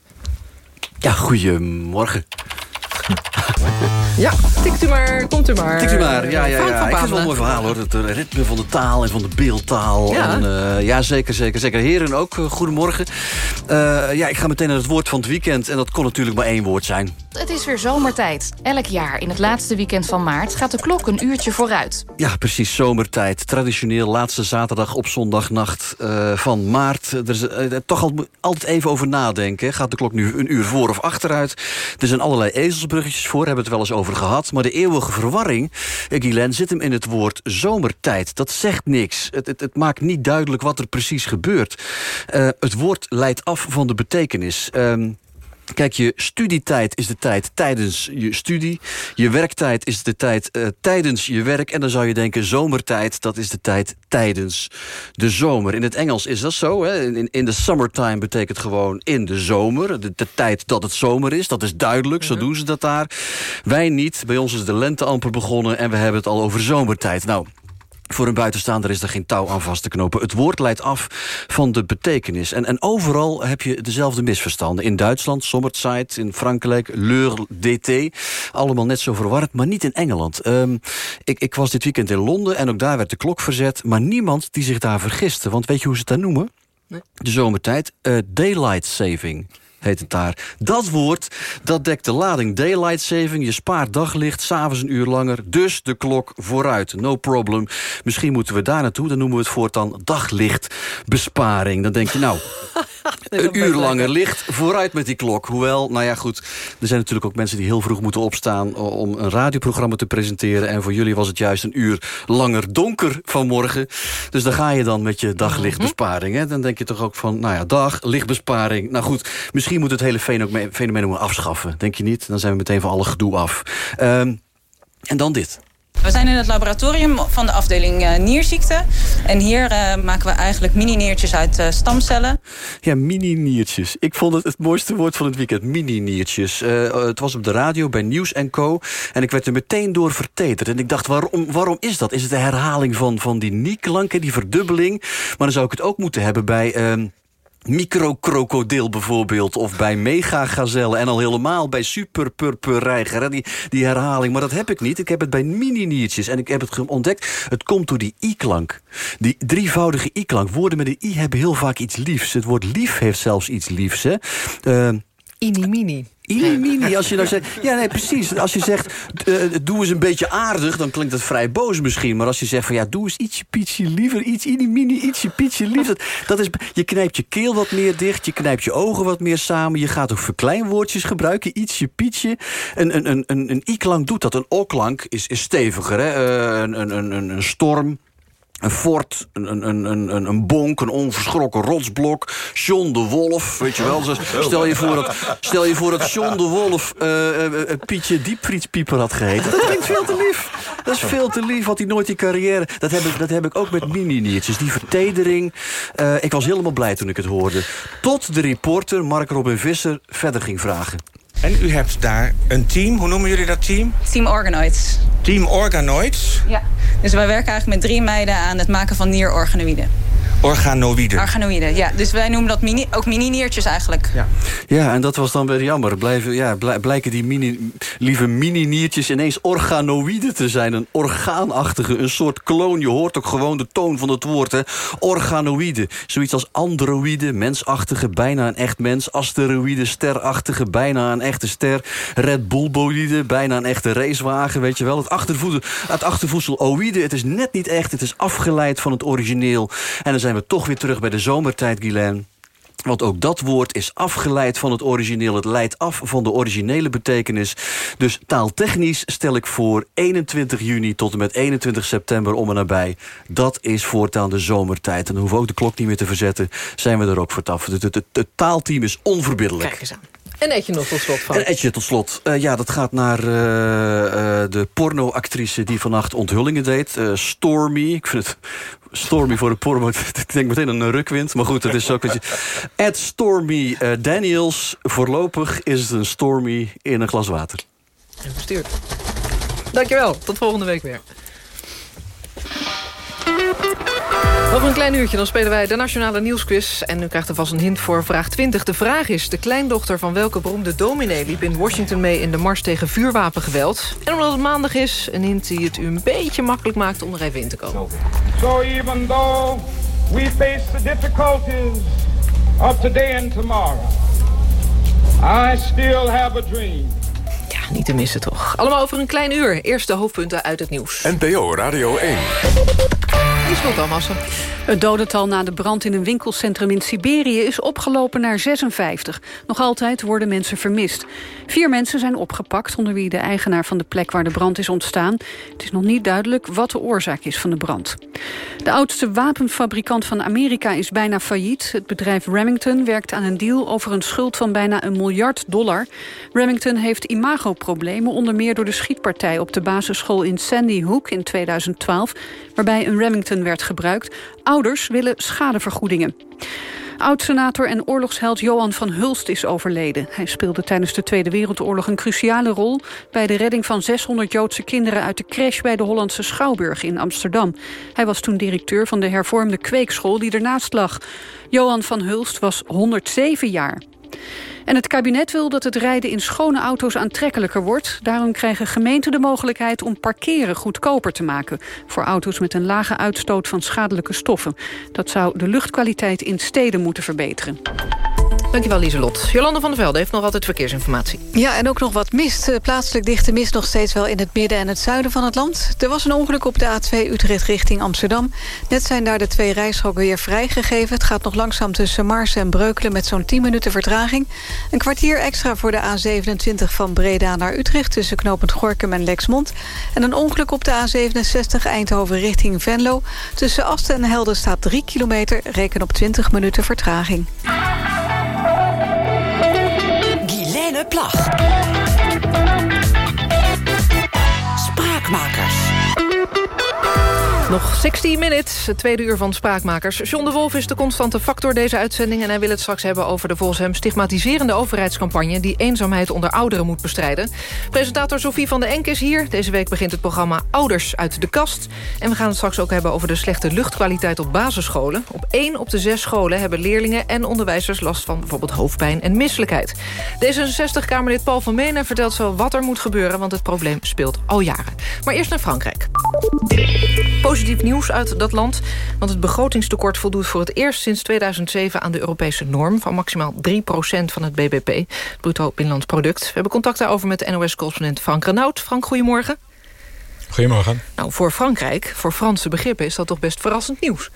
Ja, goedemorgen. Ja, tikt u maar, komt u maar. Tikt u maar. Ja, ja, ja. Ik vind het wel een mooi verhaal hoor. Het eh, ritme van de taal en van de beeldtaal. Ja. En, eh, ja, zeker, zeker, zeker. Heren ook, eh, goedemorgen. Eh, ja, ik ga meteen naar het woord van het weekend. En dat kon natuurlijk maar één woord zijn. Het is weer zomertijd. Elk jaar in het laatste weekend van maart gaat de klok een uurtje vooruit. Ja, precies, zomertijd. Traditioneel laatste zaterdag op zondagnacht eh, van maart. Er is toch al, altijd even over nadenken. Gaat de klok nu een uur voor of achteruit? Er zijn allerlei ezelsbruggetjes voor, hebben het wel eens over gehad. Maar de eeuwige verwarring, eh, Guylaine, zit hem in het woord zomertijd. Dat zegt niks. Het, het, het maakt niet duidelijk wat er precies gebeurt. Eh, het woord leidt af van de betekenis. Ehm, Kijk, je studietijd is de tijd tijdens je studie. Je werktijd is de tijd eh, tijdens je werk. En dan zou je denken, zomertijd, dat is de tijd tijdens de zomer. In het Engels is dat zo. Hè? In, in de summertime betekent gewoon in de zomer. De, de tijd dat het zomer is, dat is duidelijk. Zo doen ze dat daar. Wij niet. Bij ons is de lente amper begonnen en we hebben het al over zomertijd. Nou... Voor een buitenstaander is er geen touw aan vast te knopen. Het woord leidt af van de betekenis. En, en overal heb je dezelfde misverstanden. In Duitsland, Sommerzeit, in Frankrijk, l'heure d'été. Allemaal net zo verward, maar niet in Engeland. Ehm, ik, ik was dit weekend in Londen en ook daar werd de klok verzet. Maar niemand die zich daar vergiste. Want weet je hoe ze het daar noemen? De zomertijd. eh, daylight saving heet het daar. Dat woord, dat dekt de lading. Daylight saving, je spaart daglicht, s'avonds een uur langer. Dus de klok vooruit, no problem. Misschien moeten we daar naartoe, dan noemen we het voortaan daglichtbesparing. Dan denk je, nou, een uur langer licht, vooruit met die klok. Hoewel, nou ja, goed, er zijn natuurlijk ook mensen die heel vroeg moeten opstaan... om een radioprogramma te presenteren. En voor jullie was het juist een uur langer donker vanmorgen. Dus daar ga je dan met je daglichtbesparing. Hè? Dan denk je toch ook van, nou ja, dag, lichtbesparing. Nou goed, misschien moet het hele fenomeen, afschaffen. Denk je niet? Dan zijn we meteen van alle gedoe af. Ehm, en dan dit. We zijn in het laboratorium van de afdeling eh, nierziekte. En hier eh, maken we eigenlijk mini-niertjes uit eh, stamcellen. Ja, mini-niertjes. Ik vond het het mooiste woord van het weekend. Mini-niertjes. Het was op de radio bij Nieuws Co. En ik werd er meteen door verteterd. En ik dacht, waarom, waarom is dat? Is het de herhaling van, van die nie-klanken, die verdubbeling? Maar dan zou ik het ook moeten hebben bij... microcrokodil bijvoorbeeld... of bij megagazellen en al helemaal bij superpurperreiger. Die, die herhaling, maar dat heb ik niet. Ik heb het bij mini-niertjes en ik heb het ontdekt. Het komt door die i-klank. Die drievoudige i-klank. Woorden met een i hebben heel vaak iets liefs. Het woord lief heeft zelfs iets liefs. hè. Eh, Ini-mini. Mini, als je nou zegt... Ja, nee, precies. Als je zegt, eh, doe eens een beetje aardig... dan klinkt het vrij boos misschien. Maar als je zegt van ja, doe eens ietsje pietje liever... iets ini mini, ietsje pietje liever... Dat, dat is, je knijpt je keel wat meer dicht... je knijpt je ogen wat meer samen... je gaat ook verkleinwoordjes gebruiken. Ietsje pietje. Een, een, een, een, een i-klank doet dat. Een o-klank is, is steviger. Hè? Eh, een, een, een, een storm... Een fort, een, een, een, een, een bonk, een onverschrokken rotsblok. John de Wolf, weet je wel. Dus stel, je voor dat, stel je voor dat John de Wolf eh, eh, eh, Pietje Diepvrietspieper had geheten. Dat klinkt veel te lief. Dat is veel te lief, had hij nooit die carrière. Dat heb ik, dat heb ik ook met mini-niertjes. Die vertedering. Eh, ik was helemaal blij toen ik het hoorde. Tot de reporter Mark Robin Visser verder ging vragen. En u hebt daar een team. Hoe noemen jullie dat team? Team Organoids. Team Organoids. Ja. Dus wij werken eigenlijk met drie meiden aan het maken van nierorganoïden. Organoïden. Organoïden, ja. Dus wij noemen dat mini, ook mini-niertjes eigenlijk. Ja. Ja, en dat was dan weer jammer. Blijven, ja, bl- blijken die mini, lieve mini-niertjes ineens organoïden te zijn. Een orgaanachtige, een soort kloon. Je hoort ook gewoon de toon van het woord, hè. Organoïden. Zoiets als androïde, mensachtige, bijna een echt mens. Asteroïde, sterachtige, bijna een echte ster. Red Bull-bolide, bijna een echte racewagen, weet je wel. Het achtervoedsel, het achtervoedsel oïde, het is net niet echt. Het is afgeleid van het origineel. En dan zijn we toch weer terug bij de zomertijd, Guylaine. Want ook dat woord is afgeleid van het origineel. Het leidt af van de originele betekenis. Dus taaltechnisch stel ik voor 21 juni tot en met 21 september om en nabij. Dat is voortaan de zomertijd. En dan hoeven we ook de klok niet meer te verzetten. Zijn we er ook voor af. Het, het, het, het taalteam is onverbiddelijk. Kijk eens aan. En Etje nog tot slot van. En Etje tot slot. Eh, ja, dat gaat naar eh, eh, de pornoactrice die vannacht onthullingen deed. Stormy. Ik vind het Stormy voor de porno. Ik denk meteen aan een rukwind. Maar goed, het is ook... Ed Stormy Daniels. Voorlopig is het een Stormy in een glas water. En verstuurd. Dankjewel. Tot volgende week weer. Over een klein uurtje dan spelen wij de Nationale Nieuwsquiz. En u krijgt er vast een hint voor vraag 20. De vraag is, de kleindochter van welke beroemde dominee... liep in Washington mee in de mars tegen vuurwapengeweld? En omdat het maandag is, een hint die het u een beetje makkelijk maakt... om er even in te komen. So even though we face the difficulties of today and tomorrow, I still have a dream. Ja, niet te missen toch. Allemaal over een klein uur. Eerst de hoofdpunten uit het nieuws. NPO Radio 1. Liesbeth Thomassen. Het dodental na de brand in een winkelcentrum in Siberië is opgelopen naar 56. Nog altijd worden mensen vermist. Vier mensen zijn opgepakt, onder wie de eigenaar van de plek waar de brand is ontstaan. Het is nog niet duidelijk wat de oorzaak is van de brand. De oudste wapenfabrikant van Amerika is bijna failliet. Het bedrijf Remington werkt aan een deal over een schuld van bijna een miljard dollar. Remington heeft imagoproblemen, onder meer door de schietpartij op de basisschool in Sandy Hook in 2012, waarbij een Remington werd gebruikt. Ouders willen schadevergoedingen. Oud-senator en oorlogsheld Johan van Hulst is overleden. Hij speelde tijdens de Tweede Wereldoorlog een cruciale rol... bij de redding van 600 Joodse kinderen uit de crash... bij de Hollandse Schouwburg in Amsterdam. Hij was toen directeur van de hervormde kweekschool die ernaast lag. Johan van Hulst was 107 jaar. En het kabinet wil dat het rijden in schone auto's aantrekkelijker wordt. Daarom krijgen gemeenten de mogelijkheid om parkeren goedkoper te maken... voor auto's met een lage uitstoot van schadelijke stoffen. Dat zou de luchtkwaliteit in steden moeten verbeteren. Dankjewel, Lieselot. Jolande van der Velde heeft nog altijd verkeersinformatie. Ja, en ook nog wat mist. Eh, Plaatselijk dichte mist nog steeds wel in het midden en het zuiden van het land. Er was een ongeluk op de A2 Utrecht richting Amsterdam. Net zijn daar de twee rijstroken weer vrijgegeven. Het gaat nog langzaam tussen Marsen en Breukelen met zo'n 10 minuten vertraging. Een kwartier extra voor de A27 van Breda naar Utrecht... tussen knooppunt Gorkum en Lexmond. En een ongeluk op de A67 Eindhoven richting Venlo. Tussen Asten en Helden staat 3 kilometer. Reken op 20 minuten vertraging. Plag. Spraakmakers. Nog 60 minutes, het tweede uur van Spraakmakers. John de Wolf is de constante factor deze uitzending... en hij wil het straks hebben over de volgens hem stigmatiserende overheidscampagne... die eenzaamheid onder ouderen moet bestrijden. Presentator Sophie van den Enk is hier. Deze week begint het programma Ouders uit de Kast. En we gaan het straks ook hebben over de slechte luchtkwaliteit op basisscholen. Op één op de zes scholen hebben leerlingen en onderwijzers... last van bijvoorbeeld hoofdpijn en misselijkheid. D66-Kamerlid Paul van Menen vertelt zo wat er moet gebeuren... want het probleem speelt al jaren. Maar eerst naar Frankrijk positief nieuws uit dat land. Want het begrotingstekort voldoet voor het eerst sinds 2007... aan de Europese norm van maximaal 3% van het BBP. Het bruto binnenlands product. We hebben contact daarover met de NOS-correspondent Frank Renaud. Frank, goedemorgen. Goedemorgen. Nou, voor Frankrijk, voor Franse begrippen... is dat toch best verrassend nieuws.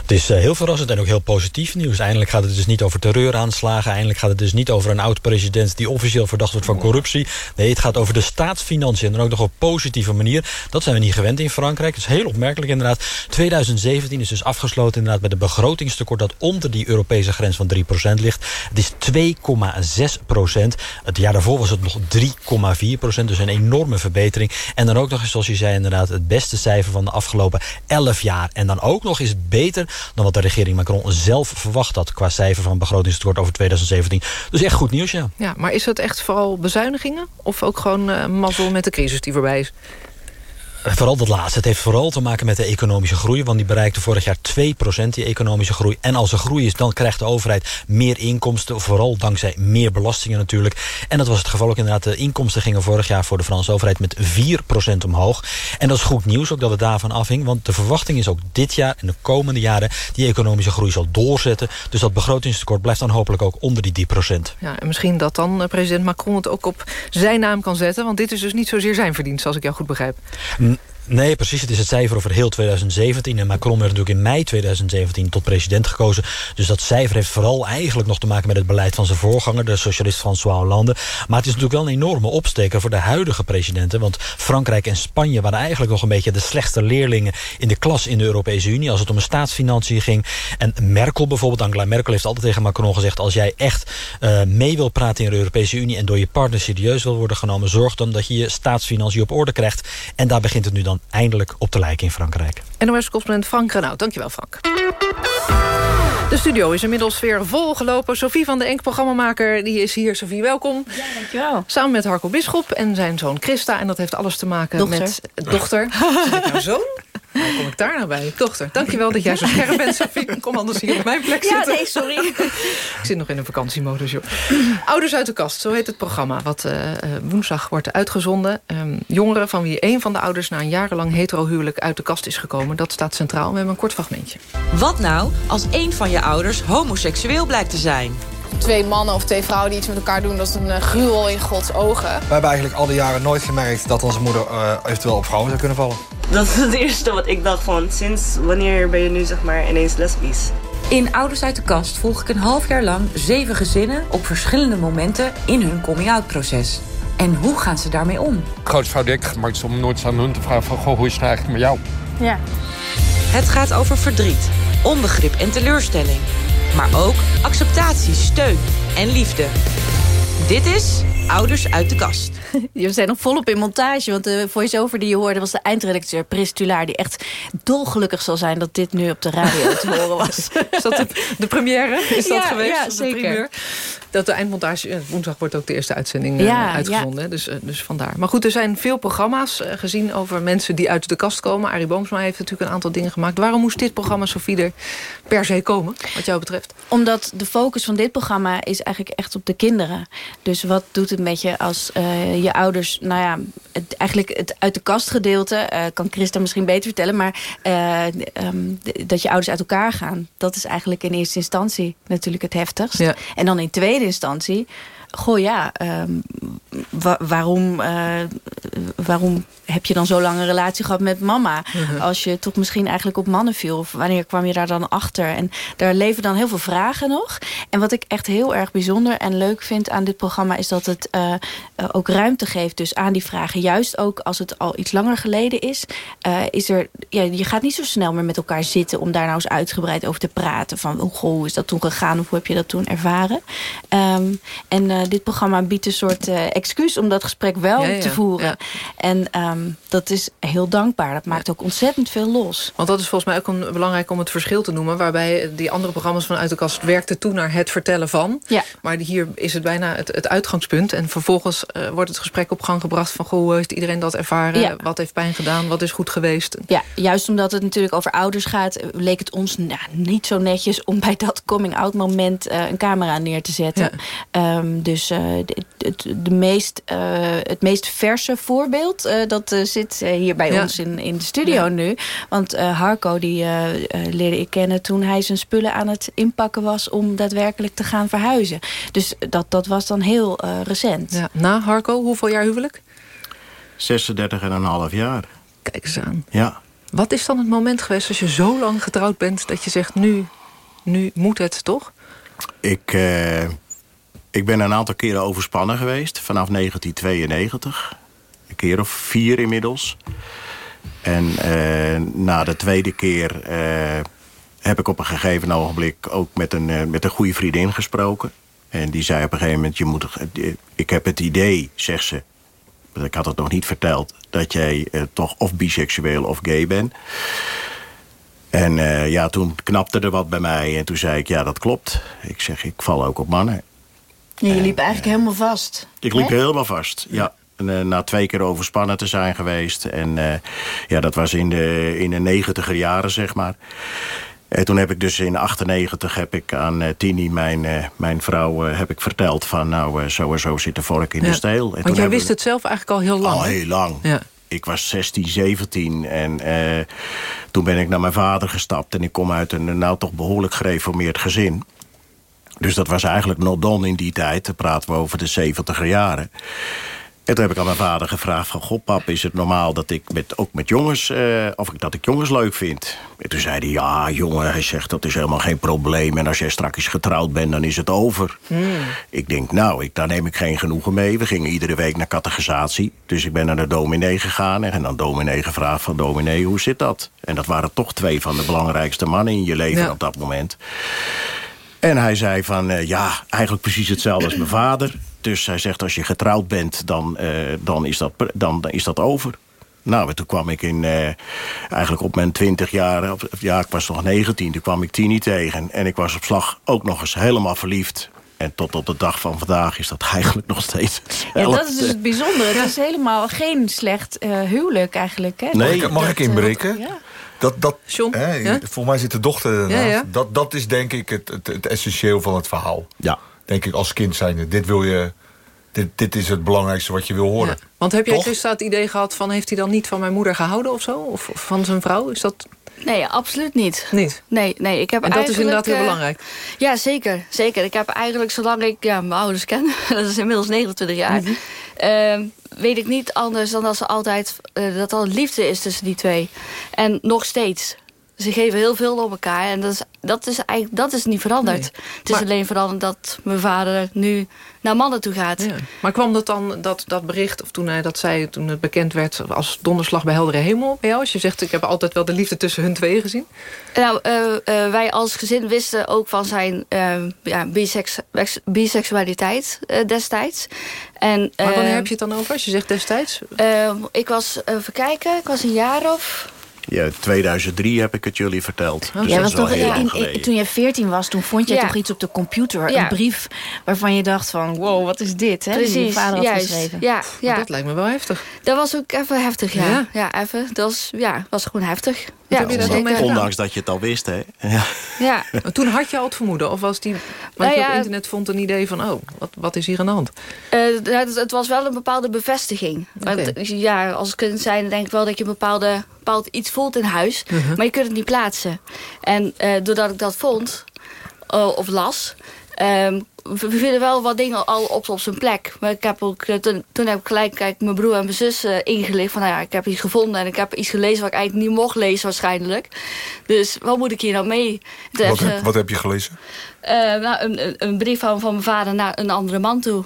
Het is uh, heel verrassend en ook heel positief nieuws. Eindelijk gaat het dus niet over terreuraanslagen. Eindelijk gaat het dus niet over een oud-president... die officieel verdacht wordt van corruptie. Nee, het gaat over de staatsfinanciën. En dan ook nog op positieve manier. Dat zijn we niet gewend in Frankrijk. Dat is heel opmerkelijk inderdaad. 2017 is dus afgesloten inderdaad met een begrotingstekort... dat onder die Europese grens van 3% ligt. Het is 2,6%. Het jaar daarvoor was het nog 3,4%. Dus een enorme verbetering. En dan ook nog eens, zoals je zei inderdaad... het beste cijfer van de afgelopen 11 jaar. En dan ook nog eens beter dan wat de regering Macron zelf verwacht had... qua cijfer van begrotingstekort over 2017. Dus echt goed nieuws, ja. ja maar is het echt vooral bezuinigingen? Of ook gewoon uh, mazzel met de crisis die voorbij is? Vooral dat laatste. Het heeft vooral te maken met de economische groei. Want die bereikte vorig jaar 2% die economische groei. En als er groei is, dan krijgt de overheid meer inkomsten. Vooral dankzij meer belastingen natuurlijk. En dat was het geval ook inderdaad. De inkomsten gingen vorig jaar voor de Franse overheid met 4% omhoog. En dat is goed nieuws ook dat het daarvan afhing. Want de verwachting is ook dit jaar en de komende jaren... die economische groei zal doorzetten. Dus dat begrotingstekort blijft dan hopelijk ook onder die 10%. Ja, en misschien dat dan eh, president Macron het ook op zijn naam kan zetten. Want dit is dus niet zozeer zijn verdienst, als ik jou goed begrijp. Nee, precies. Het is het cijfer over heel 2017. En Macron werd natuurlijk in mei 2017 tot president gekozen. Dus dat cijfer heeft vooral eigenlijk nog te maken met het beleid van zijn voorganger... de socialist François Hollande. Maar het is natuurlijk wel een enorme opsteker voor de huidige presidenten. Want Frankrijk en Spanje waren eigenlijk nog een beetje de slechtste leerlingen... in de klas in de Europese Unie als het om staatsfinanciën ging. En Merkel bijvoorbeeld, Angela Merkel heeft altijd tegen Macron gezegd... als jij echt uh, mee wil praten in de Europese Unie... en door je partner serieus wil worden genomen... zorg dan dat je je staatsfinanciën op orde krijgt. En daar begint het nu dan eindelijk op te lijken in Frankrijk. NOS-correspondent Frank Renaud. Dankjewel, Frank. De studio is inmiddels weer volgelopen. Sophie van de Enk, programmamaker, die is hier. Sophie, welkom. Ja, dankjewel. Samen met Harco Bisschop en zijn zoon Christa. En dat heeft alles te maken dochter. met... Dochter. Zit ik nou zoon? Hoe kom ik daar nou bij? Dochter, dankjewel dat jij zo scherp bent, Sophie. Kom anders hier op mijn plek zitten. Ja, nee, sorry. ik zit nog in een vakantiemodus, joh. Ouders uit de kast, zo heet het programma. Wat uh, woensdag wordt uitgezonden. Um, jongeren van wie een van de ouders... na een jarenlang heterohuwelijk uit de kast is gekomen. Dat staat centraal. We hebben een kort fragmentje. Wat nou als een van je ouders homoseksueel blijkt te zijn? Twee mannen of twee vrouwen die iets met elkaar doen... dat is een uh, gruwel in Gods ogen. We hebben eigenlijk al die jaren nooit gemerkt... dat onze moeder uh, eventueel op vrouwen zou kunnen vallen. Dat is het eerste wat ik dacht van... sinds wanneer ben je nu zeg maar ineens lesbisch? In Ouders uit de Kast volg ik een half jaar lang zeven gezinnen... op verschillende momenten in hun coming-out proces. En hoe gaan ze daarmee om? De grootste fout die ik gemaakt is om nooit aan hun te vragen... van goh, hoe is het eigenlijk met jou? Ja. Het gaat over verdriet, onbegrip en teleurstelling maar ook acceptatie, steun en liefde. Dit is Ouders uit de Kast. We zijn nog volop in montage, want de voice-over die je hoorde... was de eindredacteur Pris Tulaar... die echt dolgelukkig zal zijn dat dit nu op de radio te horen was. Is dat de, de première? Is dat ja, geweest? Ja, de zeker. Dat de eindmontage, woensdag wordt ook de eerste uitzending ja, uitgezonden. Ja. Dus, dus vandaar. Maar goed, er zijn veel programma's gezien over mensen die uit de kast komen. Arie Boomsma heeft natuurlijk een aantal dingen gemaakt. Waarom moest dit programma, Sofie, er per se komen, wat jou betreft? Omdat de focus van dit programma is eigenlijk echt op de kinderen. Dus wat doet het met je als uh, je ouders... nou ja, het, eigenlijk het uit de kast gedeelte... Uh, kan Christa misschien beter vertellen... maar uh, um, dat je ouders uit elkaar gaan. Dat is eigenlijk in eerste instantie natuurlijk het heftigst. Ja. En dan in tweede instantie... Goh ja, um, wa waarom, uh, waarom heb je dan zo lang een relatie gehad met mama? -huh. Als je toch misschien eigenlijk op mannen viel. Of wanneer kwam je daar dan achter? En daar leven dan heel veel vragen nog. En wat ik echt heel erg bijzonder en leuk vind aan dit programma... is dat het uh, ook ruimte geeft dus aan die vragen. Juist ook als het al iets langer geleden is. Uh, is er, ja, je gaat niet zo snel meer met elkaar zitten... om daar nou eens uitgebreid over te praten. Van oh, goh, hoe is dat toen gegaan? Of hoe heb je dat toen ervaren? Um, en dit programma biedt een soort uh, excuus om dat gesprek wel ja, ja. te voeren. En ehm, dat is heel dankbaar. Dat maakt ook ontzettend veel los. Want dat is volgens mij ook een, belangrijk om het verschil te noemen... waarbij die andere programma's vanuit de kast werkten toe naar het vertellen van. Maar hier is het bijna het, het uitgangspunt. En vervolgens eh, wordt het gesprek op gang gebracht van... goh, heeft iedereen dat ervaren? Wat heeft pijn gedaan? Wat is goed geweest? Ja, juist omdat het natuurlijk over ouders gaat... leek het ons nou, niet zo netjes om bij dat coming-out moment... eh, een camera neer te zetten. Ehm, dus eh, het, de meest, eh, het meest verse voorbeeld... eh, dat zit eh, hier bij Ja. ons in, in de studio Ja. nu. Want eh, Harco die, leerde ik kennen toen hij zijn spullen aan het inpakken was... om daadwerkelijk te gaan verhuizen. Dus dat, dat was dan heel eh, recent. Ja. Na Harco, hoeveel jaar huwelijk? 36 en een half jaar. Kijk eens aan. Ja. Wat is dan het moment geweest als je zo lang getrouwd bent... dat je zegt, nu, nu moet het, toch? Ik, eh, ik ben een aantal keren overspannen geweest. Vanaf 1992. Een keer of vier inmiddels. En eh, na de tweede keer eh, heb ik op een gegeven ogenblik... ook met een, eh, met een goede vriendin gesproken. En die zei op een gegeven moment... Je moet, ik heb het idee, zegt ze... ik had het nog niet verteld... dat jij toch of biseksueel of gay bent... En ja, toen knapte er wat bij mij. En toen zei ik, ja, dat klopt. Ik zeg, ik val ook op mannen. Ja, je liep eigenlijk helemaal vast. Ik liep Hè? helemaal vast, ja. Eh, na twee keer overspannen te zijn geweest. En eh, ja, dat was in de, in de negentiger jaren, zeg maar. En toen heb ik dus in 98 heb ik aan eh, Tini, mijn, eh, mijn vrouw, eh, heb ik verteld van... nou, eh, zo en zo zit de vork in Ja. de steel. En Want toen jij wist we- het zelf eigenlijk al heel lang. Al hè? heel lang. Ja. Ik was 16, 17 en eh, toen ben ik naar mijn vader gestapt. En ik kom uit een nou toch behoorlijk gereformeerd gezin. Dus dat was eigenlijk not done in die tijd. Dan praten we over de 70 jaren. En toen heb ik aan mijn vader gevraagd van... God pap, is het normaal dat ik met, ook met jongens... eh, of ik, dat ik jongens leuk vind? En toen zei hij, ja jongen, hij zegt dat is helemaal geen probleem. En als jij straks getrouwd bent, dan is het over. Ik denk, nou, ik, daar neem ik geen genoegen mee. We gingen iedere week naar catechisatie. Dus ik ben naar de dominee gegaan en dan dominee gevraagd van... dominee, hoe zit dat? En dat waren toch twee van de belangrijkste mannen in je leven Ja. op dat moment. En hij zei van, eh, ja, eigenlijk precies hetzelfde als mijn vader. Dus hij zegt, als je getrouwd bent, dan, eh, dan, is, dat, dan, dan is dat over. Nou, en toen kwam ik in, eh, eigenlijk op mijn 20 jaar, of, ja, ik was nog 19, toen kwam ik Tini tegen. En ik was op slag ook nog eens helemaal verliefd. En tot op de dag van vandaag is dat eigenlijk nog steeds Ja, dat is dus het bijzondere. Het is helemaal geen slecht eh, huwelijk eigenlijk. Hè? Mag ik, Dat- mag ik dat, inbreken? ja. Dat, dat, John, hè, ja? Volgens mij zit de dochter ernaast. Ja, ja. Dat, dat is denk ik het, het, het essentieel van het verhaal. Ja. Denk ik als kind zijnde. Dit wil je... Dit, dit is het belangrijkste wat je wil horen. Want heb jij? Christa het idee gehad van... heeft hij dan niet van mijn moeder gehouden of zo? Of of van zijn vrouw? Is dat Nee, absoluut niet. niet? Nee, nee, ik heb En dat is inderdaad heel eh, belangrijk. Ja, zeker, zeker. Ik heb eigenlijk, zolang ik ja, mijn ouders ken... dat is inmiddels 29 jaar... Mhm. ehm, weet ik niet anders dan dat ze altijd... eh, dat er liefde is tussen die twee. En nog steeds. Ze geven heel veel op elkaar. En dat is, dat is, eigenlijk, dat is niet veranderd. Nee. Het is alleen veranderd dat mijn vader nu naar mannen toe gaat. Ja. Maar kwam dat dan, dat, dat bericht, of toen hij dat zei... toen het bekend werd als donderslag bij heldere hemel bij jou? Als je zegt, ik heb altijd wel de liefde tussen hun twee gezien. Nou, eh, eh, wij als gezin wisten ook van zijn eh, ja, bisex wex- biseksualiteit eh, destijds. En, Maar wanneer eh, heb je het dan over? Als je zegt destijds? eh, ik was, even kijken, ik was een jaar of... Ja, 2003 heb ik het jullie verteld. Dus was wel toch heel in- toen je 14 was, toen vond je Ja. toch iets op de computer. Ja. Een brief waarvan je dacht van, wow, wat is dit? Hè? Die je Precies, vader had juist. geschreven. Ja, ja. Dat lijkt me wel heftig. Dat was ook even heftig, ja. Ja? Ja, even. Dat was, ja, was gewoon heftig. Ja, heb je? Ondanks dat je het al wist, hè? Ja. Ja. Maar Toen had je al het vermoeden? Of was die, wat Nou je ja, op internet vond een idee van... oh, wat, wat is hier aan de hand? Eh, het, het was wel een bepaalde bevestiging. Want, ja, als kind zijn denk ik wel dat je een bepaalde, bepaald iets voelt in huis. Mhm. Maar je kunt het niet plaatsen. En eh, doordat ik dat vond, eh, of las... ehm, we vinden wel wat dingen al op, op zijn plek. Maar ik heb ook, eh, toen, toen heb ik gelijk kijk, mijn broer en mijn zus eh, ingelicht. Van, nou ja, ik heb iets gevonden en ik heb iets gelezen... wat ik eigenlijk niet mocht lezen waarschijnlijk. Dus wat moet ik hier nou mee? Toen Wat, heb heb, ze- wat heb je gelezen? eh, nou, een, een- een brief van, van mijn vader naar een andere man toe.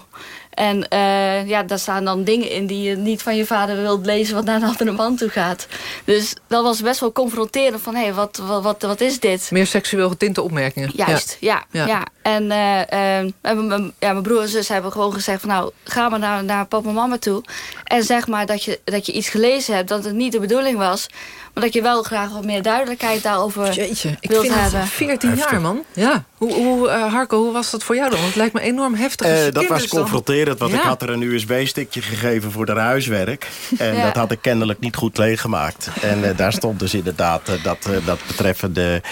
En uh, ja, daar staan dan dingen in die je niet van je vader wilt lezen... wat naar een andere man toe gaat. Dus dat was best wel confronterend van... hé, hey, wat, wat, wat, wat, is dit? Meer seksueel getinte opmerkingen. Juist, ja. ja, ja. En uh, uh, ja, mijn broer en zus hebben gewoon gezegd... van nou, ga maar naar, naar papa en mama toe... en zeg maar dat je, dat je iets gelezen hebt... dat het niet de bedoeling was... Maar dat je wel graag wat meer duidelijkheid daarover Jeetje, ik wilt vind hebben. 14 jaar, man. Ja. Hoe, hoe uh, Harco, hoe was dat voor jou dan? Want het lijkt me enorm heftig. Uh, dat was confronterend, want ja. ik had er een USB-stickje gegeven voor haar huiswerk. En ja. dat had ik kennelijk niet goed leeggemaakt. En uh, daar stond dus inderdaad dat, dat betreffende...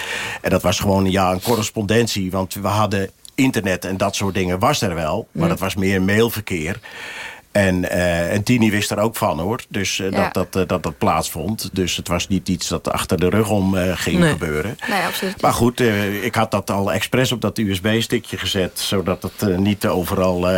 En dat was gewoon ja, een correspondentie, want we hadden internet en dat soort dingen was er wel. Maar mm. dat was meer mailverkeer. En, uh, en Tini wist er ook van, hoor. Dus uh, ja. dat, dat, uh, dat dat plaatsvond. Dus het was niet iets dat achter de rug om ging nee. gebeuren. Nee, absoluut. Maar goed, ik had dat al expres op dat USB-stickje gezet. Zodat het niet overal...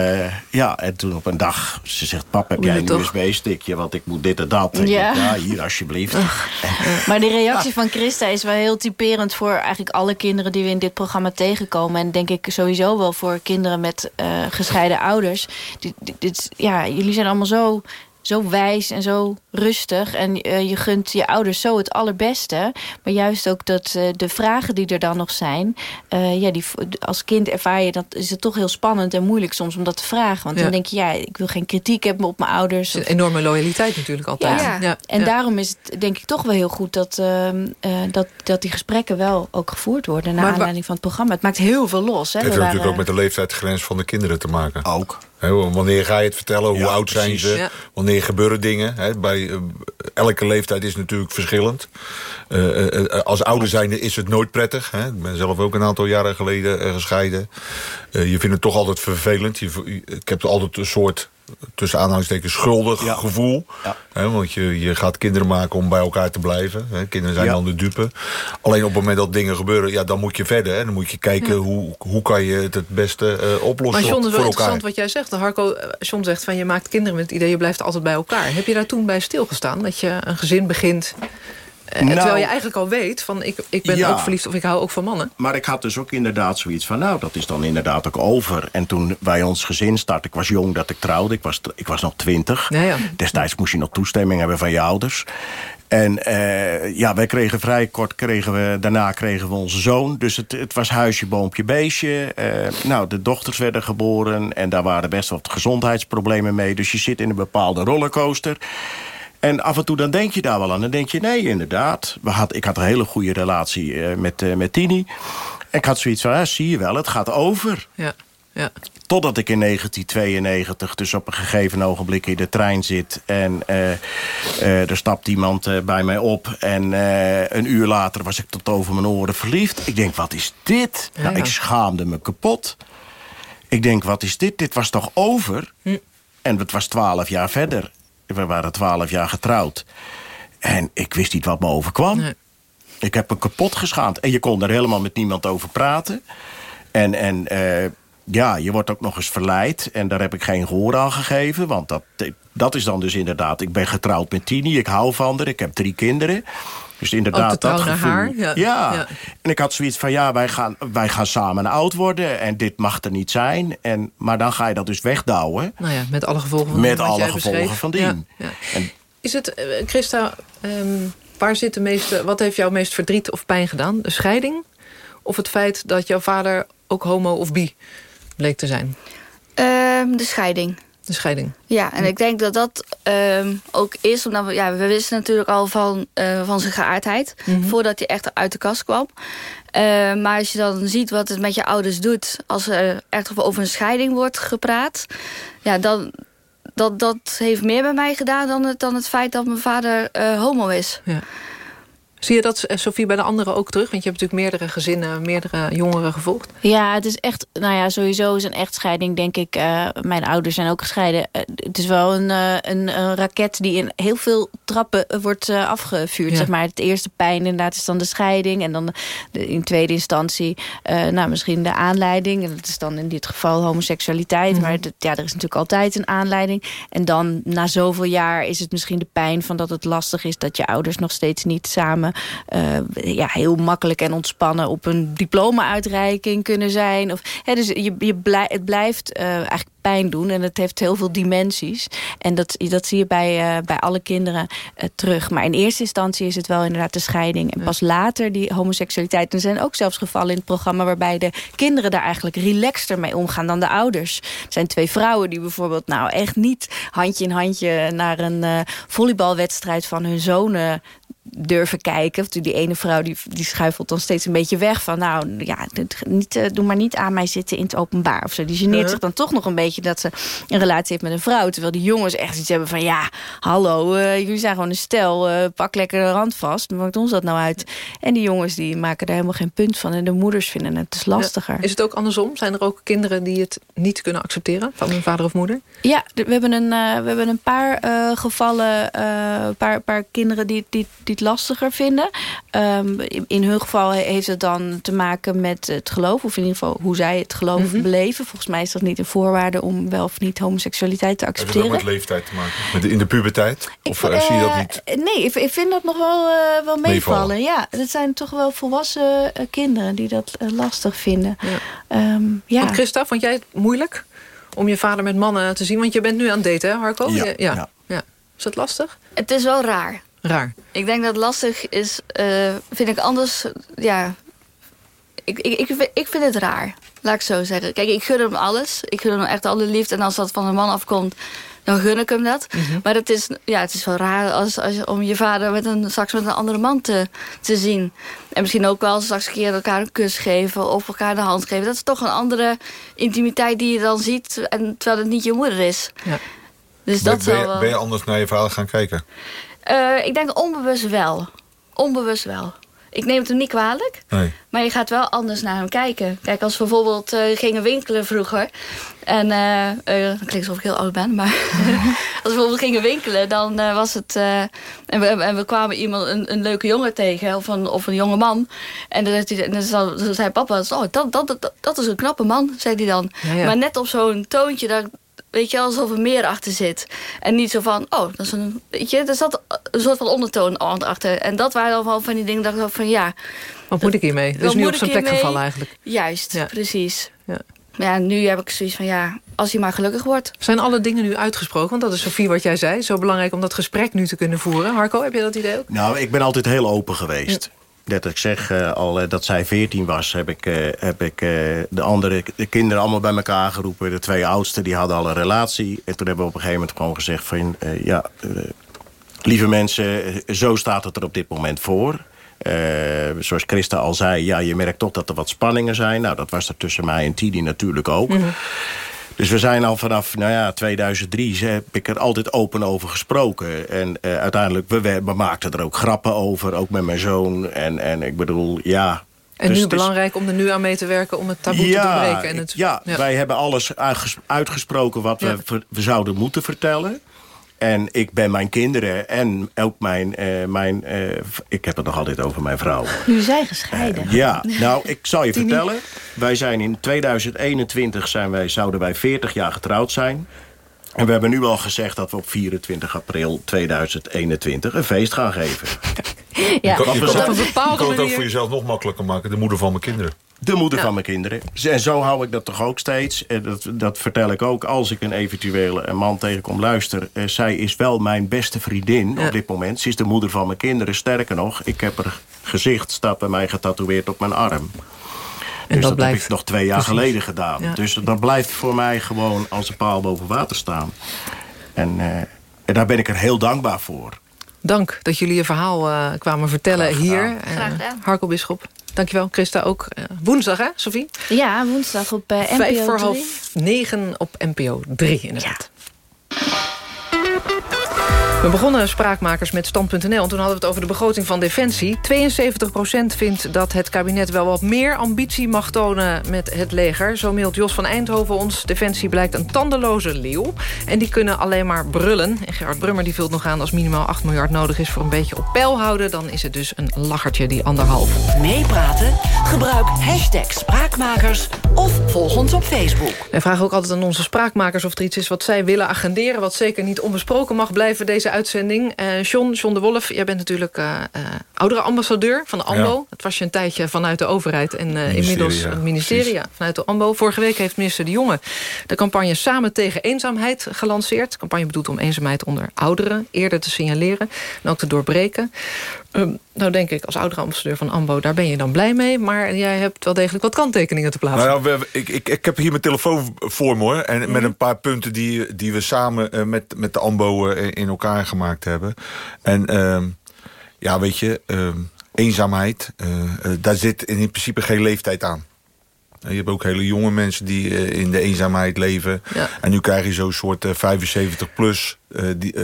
ja, en toen op een dag, ze zegt... Pap, heb jij een USB-stickje? Want ik moet dit en dat. En Ja. Ik, ja, hier alsjeblieft. Maar de reactie van Christa is wel heel typerend... voor eigenlijk alle kinderen die we in dit programma tegenkomen. En denk ik sowieso wel voor kinderen met gescheiden ouders. Dit, dit, ja, jullie zijn allemaal zo, zo wijs en zo rustig. En uh, je gunt je ouders zo het allerbeste. Maar juist ook dat uh, de vragen die er dan nog zijn... Uh, ja, die, als kind ervaar je dat is het toch heel spannend en moeilijk soms om dat te vragen. Want Ja. dan denk je, ja, ik wil geen kritiek hebben op mijn ouders. Een enorme loyaliteit natuurlijk altijd. Ja. Ja. En Ja. daarom is het denk ik toch wel heel goed dat, ehm, eh, dat, dat die gesprekken wel ook gevoerd worden... naar Maar aanleiding van het programma. Het maakt heel veel los. Hè? Het heeft natuurlijk ook met de leeftijdsgrens van de kinderen te maken. Ook. Wanneer ga je het vertellen? Hoe Ja, oud zijn precies. ze? Ja. Wanneer gebeuren dingen? Bij, eh, elke leeftijd is natuurlijk verschillend. Eh, eh, als ouder zijnde is het nooit prettig. Ik ben zelf ook een aantal jaren geleden gescheiden. Je vindt het toch altijd vervelend. Je, je- ik heb altijd een soort tussen aanhalingstekens schuldig gevoel. Hè, want je, je gaat kinderen maken om bij elkaar te blijven. Hè. Kinderen zijn Ja. dan de dupe. Alleen op het moment dat dingen gebeuren, ja, dan moet je verder. Hè. Dan moet je kijken hoe, hoe kan je het het beste eh, oplossen Maar John, het is wel elkaar. interessant wat jij zegt. Harco, eh, John zegt van je maakt kinderen met het idee... je blijft altijd bij elkaar. Heb je daar toen bij stilgestaan? Dat je een gezin begint... eh, Nou- terwijl je eigenlijk al weet van ik, ik ben Ja. ook verliefd of ik hou ook van mannen. Maar ik had dus ook inderdaad zoiets van... nou, dat is dan inderdaad ook over. En toen wij ons gezin startten... ik was jong dat ik trouwde, ik was, ik was nog twintig. Ja, ja. Destijds moest je nog toestemming hebben van je ouders. En eh, ja, wij kregen vrij kort, kregen we, daarna kregen we onze zoon. Dus het, het was huisje, boompje, beestje. Eh, nou, de dochters werden geboren en daar waren best wat gezondheidsproblemen mee. Dus je zit in een bepaalde rollercoaster. En af en toe dan denk je daar wel aan. Dan denk je, nee, inderdaad. We had, ik had een hele goede relatie eh, met, eh, met Tini. En ik had zoiets van, ja, zie je wel, het gaat over. Ja, ja. Totdat ik in 1992 dus op een gegeven ogenblik in de trein zit... en eh, er stapt iemand bij mij op... en een uur later was ik tot over mijn oren verliefd. Ik denk, wat is dit? Ja, Nou, ik schaamde me kapot. Ik denk, wat is dit? Dit was toch over? Hm. En het was twaalf jaar verder. We waren twaalf jaar getrouwd. En ik wist niet wat me overkwam. Ik heb me kapot geschaamd. En je kon er helemaal met niemand over praten. En, en eh, ja, je wordt ook nog eens verleid. En daar heb ik geen gehoor aan gegeven. Want dat, dat is dan dus inderdaad... Ik ben getrouwd met Tini, ik hou van haar, ik heb drie kinderen. Dus inderdaad, Ook de trouw dat naar gevoel. haar, ja. Ja. En ik had zoiets van, ja, wij gaan, wij gaan samen oud worden. En dit mag er niet zijn. En, maar dan ga je dat dus wegdouwen. Nou ja, met alle gevolgen van Met wat alle jij gevolgen beschreef. van dien. Ja, ja. En Is het, eh, Christa, ehm, waar zit de meeste, wat heeft jou meest verdriet of pijn gedaan? De scheiding? Of het feit dat jouw vader ook homo of bi bleek te zijn? Ehm, de scheiding. De scheiding. Ja, en ik denk dat dat ehm, ook is, omdat we, ja, we wisten natuurlijk al van, eh, van zijn geaardheid, Mhm. voordat hij echt uit de kast kwam. Eh, maar als je dan ziet wat het met je ouders doet, als er echt over een scheiding wordt gepraat, ja, dan dat, dat heeft meer bij mij gedaan dan het, dan het feit dat mijn vader eh, homo is. Ja. Zie je dat, eh, Sophie, bij de anderen ook terug? Want je hebt natuurlijk meerdere gezinnen, meerdere jongeren gevolgd. Ja, het is echt, nou ja, sowieso is een echtscheiding, denk ik. eh, mijn ouders zijn ook gescheiden. Eh, het is wel een, een, een raket die in heel veel trappen wordt afgevuurd. Ja. Zeg maar. Het eerste pijn inderdaad is dan de scheiding. En dan de, in tweede instantie, nou, misschien de aanleiding. En dat is dan in dit geval homoseksualiteit. Mhm. Maar dat- ja, er is natuurlijk altijd een aanleiding. En dan na zoveel jaar is het misschien de pijn van dat het lastig is... dat je ouders nog steeds niet samen ja, heel makkelijk en ontspannen... op een diploma-uitreiking kunnen zijn. Of, hè, dus je, je blij, het blijft eh, eigenlijk pijn doen. En het heeft heel veel dimensies. En dat, dat zie je bij, uh, bij alle kinderen uh, terug. Maar in eerste instantie is het wel inderdaad de scheiding. En pas later die homoseksualiteit. Er zijn ook zelfs gevallen in het programma... waarbij de kinderen daar eigenlijk relaxter mee omgaan dan de ouders. Er zijn twee vrouwen die bijvoorbeeld nou echt niet handje in handje... naar een uh, volleybalwedstrijd van hun zonen durven kijken. Die ene vrouw die, die schuifelt dan steeds een beetje weg. Van nou, ja, niet, uh, doe maar niet aan mij zitten in het openbaar. Of zo. Die geneert uh -huh. zich dan toch nog een beetje dat ze een relatie heeft met een vrouw. Terwijl die jongens echt iets hebben van... ja, hallo, uh, jullie zijn gewoon een stel. Uh, pak lekker de rand vast. Maakt ons dat nou uit? En die jongens die maken daar helemaal geen punt van. En de moeders vinden het dus lastiger. Ja. Is het ook andersom? Zijn er ook kinderen die het niet kunnen accepteren? Van hun vader of moeder? Ja, we hebben een, we hebben een paar gevallen... een paar, paar kinderen die, die, die het lastiger vinden. Um, in hun geval heeft het dan te maken met het geloof. Of in ieder geval hoe zij het geloof mm -hmm. beleven. Volgens mij is dat niet een voorwaarde om wel of niet homoseksualiteit te accepteren. Heeft het ook met leeftijd te maken? Met de, in de puberteit? Ik, of uh, zie je dat niet? Nee, ik, ik vind dat nog wel, uh, wel meevallen. meevallen. Ja, het zijn toch wel volwassen uh, kinderen die dat lastig vinden. Ja. Um, ja. Want Christa, vond jij het moeilijk om je vader met mannen te zien? Want je bent nu aan het daten, hè Harco? Ja. Je, ja. ja. Is dat lastig? Het is wel raar. Raar. Ik denk dat lastig is, uh, vind ik anders, ja... Ik, ik, ik, ik vind het raar, laat ik zo zeggen. Kijk, ik gun hem alles. Ik gun hem echt alle liefde. En als dat van een man afkomt, dan gun ik hem dat. Mm -hmm. Maar het is, ja, het is wel raar als, als, om je vader met een, straks met een andere man te, te zien. En misschien ook wel straks een keer elkaar een kus geven of elkaar de hand geven. Dat is toch een andere intimiteit die je dan ziet, en, terwijl het niet je moeder is. Ja. Dus dat ben, wel... ben je anders naar je vader gaan kijken? Uh, ik denk onbewust wel. Onbewust wel. Ik neem het hem niet kwalijk. Nee. Maar je gaat wel anders naar hem kijken. Kijk, als we bijvoorbeeld uh, gingen winkelen vroeger. En uh, uh, dat klinkt alsof ik heel oud ben. Maar als we bijvoorbeeld gingen winkelen, dan was het... en, we, en we kwamen iemand, een, een leuke jongen tegen. Of een, of een jonge man. En dan, hij, dan zei papa, oh, dat, dat, dat, dat is een knappe man, zei hij dan. Ja, ja. Maar net op zo'n toontje... Dat, weet je, alsof er meer achter zit. En niet zo van, oh, dat is een, weet je, er zat een soort van ondertoon achter. En dat waren dan wel van die dingen, dacht ik van, ja. Wat moet ik hiermee? Dus nu op zijn plek gevallen eigenlijk. Juist, ja. precies. Ja. Maar ja, nu heb ik zoiets van, ja, als hij maar gelukkig wordt. Zijn alle dingen nu uitgesproken? Want dat is, Sofie, wat jij zei. Zo belangrijk om dat gesprek nu te kunnen voeren. Harco, heb je dat idee ook? Nou, ik ben altijd heel open geweest. Ja dat ik zeg, uh, al uh, dat zij 14 was, heb ik, uh, heb ik de andere de kinderen allemaal bij elkaar geroepen. De twee oudsten die hadden al een relatie. En toen hebben we op een gegeven moment gewoon gezegd van... ja, lieve mensen, zo staat het er op dit moment voor. zoals Christa al zei, ja, je merkt toch dat er wat spanningen zijn. Nou, dat was er tussen mij en Tidi natuurlijk ook. -hmm. Dus we zijn al vanaf nou ja, 2003 heb ik er altijd open over gesproken. En uh, uiteindelijk, we, we maakten er ook grappen over, ook met mijn zoon. En, en ik bedoel, ja... En dus nu belangrijk om er nu aan mee te werken om het taboe ja, te doorbreken. En het, ja, ja, wij hebben alles uitgesproken wat ja. we, we zouden moeten vertellen. En ik ben mijn kinderen en ook mijn... Uh, mijn uh, ik heb het nog altijd over mijn vrouw. Nu zijn gescheiden. Uh, ja, nou, ik zal je vertellen. Wij zijn in 2021 zijn wij, zouden wij 40 jaar getrouwd zijn. En we hebben nu al gezegd dat we op 24 april 2021 een feest gaan geven. Ja. Je kan, je kan, je kan het ook voor jezelf nog makkelijker maken. De moeder van mijn kinderen. De moeder ja. van mijn kinderen. En zo hou ik dat toch ook steeds. Dat, dat vertel ik ook als ik een eventuele man tegenkom. Luister, uh, zij is wel mijn beste vriendin ja. op dit moment. Ze is de moeder van mijn kinderen. Sterker nog, ik heb haar gezicht staat bij mij getatoeëerd op mijn arm. En dus dat, dat blijft... heb ik nog twee jaar Precies. geleden gedaan. Ja. Dus dat blijft voor mij gewoon als een paal boven water staan. En, uh, en daar ben ik er heel dankbaar voor. Dank dat jullie je verhaal uh, kwamen vertellen hier. Graag uh, Harko Bisschop. Dankjewel, Christa. Ook uh, woensdag, hè, Sophie? Ja, woensdag op uh, NPO Vijf voor 3. half negen op NPO 3, inderdaad. Ja. We begonnen Spraakmakers met Stand.nl... en toen hadden we het over de begroting van Defensie. 72% vindt dat het kabinet wel wat meer ambitie mag tonen... met het leger. Zo mailt Jos van Eindhoven ons. Defensie blijkt een tandeloze leeuw. En die kunnen alleen maar brullen. En Gerard Brummer die vult nog aan... als minimaal 8 miljard nodig is voor een beetje op peil houden... dan is het dus een lachertje, die anderhalf. Meepraten? Gebruik hashtag Spraakmakers of volg ons op Facebook. Wij vragen ook altijd aan onze spraakmakers of er iets is... wat zij willen agenderen, wat zeker niet onbesproken mag blijven... Deze uitzending. Eh John, John de Wolf, jij bent natuurlijk eh eh oudere ambassadeur van de AMBO. Ja. Dat was je een tijdje vanuit de overheid en inmiddels het ministerie ja, vanuit de AMBO. Vorige week heeft minister De Jonge de campagne Samen tegen eenzaamheid gelanceerd. De campagne bedoelt om eenzaamheid onder ouderen eerder te signaleren en ook te doorbreken. Ehm, nou denk ik, als oudere ambassadeur van AMBO, daar ben je dan blij mee. Maar jij hebt wel degelijk wat kanttekeningen te plaatsen. Nou ja, we- ik, ik, ik heb hier mijn telefoon voor me hoor. En Mhm. met een paar punten die, die we samen eh, met, met de AMBO eh, in elkaar gemaakt hebben. En ehm, ja, weet je, ehm, eenzaamheid, eh, daar zit in principe geen leeftijd aan. Je hebt ook hele jonge mensen die eh, in de eenzaamheid leven. Ja. En nu krijg je zo'n soort eh, 75 plus eh die, eh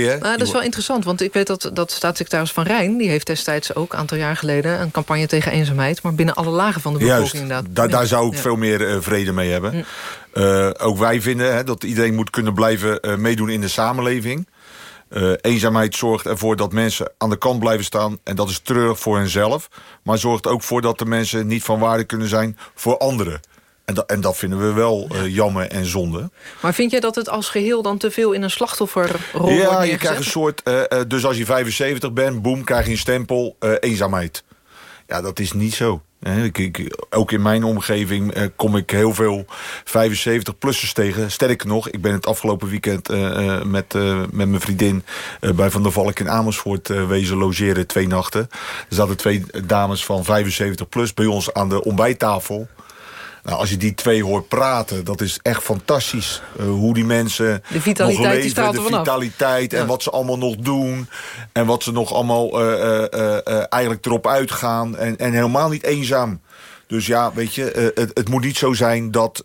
je. Nou, dat is wel interessant, want ik weet dat, dat staatssecretaris Van Rijn... die heeft destijds ook, een aantal jaar geleden... een campagne tegen eenzaamheid... maar binnen alle lagen van de bevolking Juist, inderdaad. daar, daar zou ik Ja. veel meer vrede mee hebben. Mm. Ook wij vinden hè, dat iedereen moet kunnen blijven meedoen in de samenleving. Eh, eenzaamheid zorgt ervoor dat mensen aan de kant blijven staan. En dat is treurig voor henzelf. Maar zorgt ook voor dat de mensen niet van waarde kunnen zijn voor anderen. En, dat en dat vinden we wel eh, jammer en zonde. Maar vind jij dat het als geheel dan te veel in een slachtofferrol wordt ja, je krijgt een soort... eh, dus als je 75 bent, boem, krijg je een stempel eenzaamheid. Ja, dat is niet zo. Ik, ook in mijn omgeving eh, kom ik heel veel 75-plussers tegen. Sterker nog, ik ben het afgelopen weekend eh, eh, met, met mijn vriendin... bij Van der Valk in Amersfoort wezen logeren twee nachten. Er zaten twee dames van 75-plus bij ons aan de ontbijttafel... Nou, als je die twee hoort praten, dat is echt fantastisch. Eh, hoe die mensen De vitaliteit nog leven, de vitaliteit en Ja. wat ze allemaal nog doen. En wat ze nog allemaal eh, eh, eigenlijk erop uitgaan. En, en helemaal niet eenzaam. Dus ja, weet je, het, het moet niet zo zijn dat...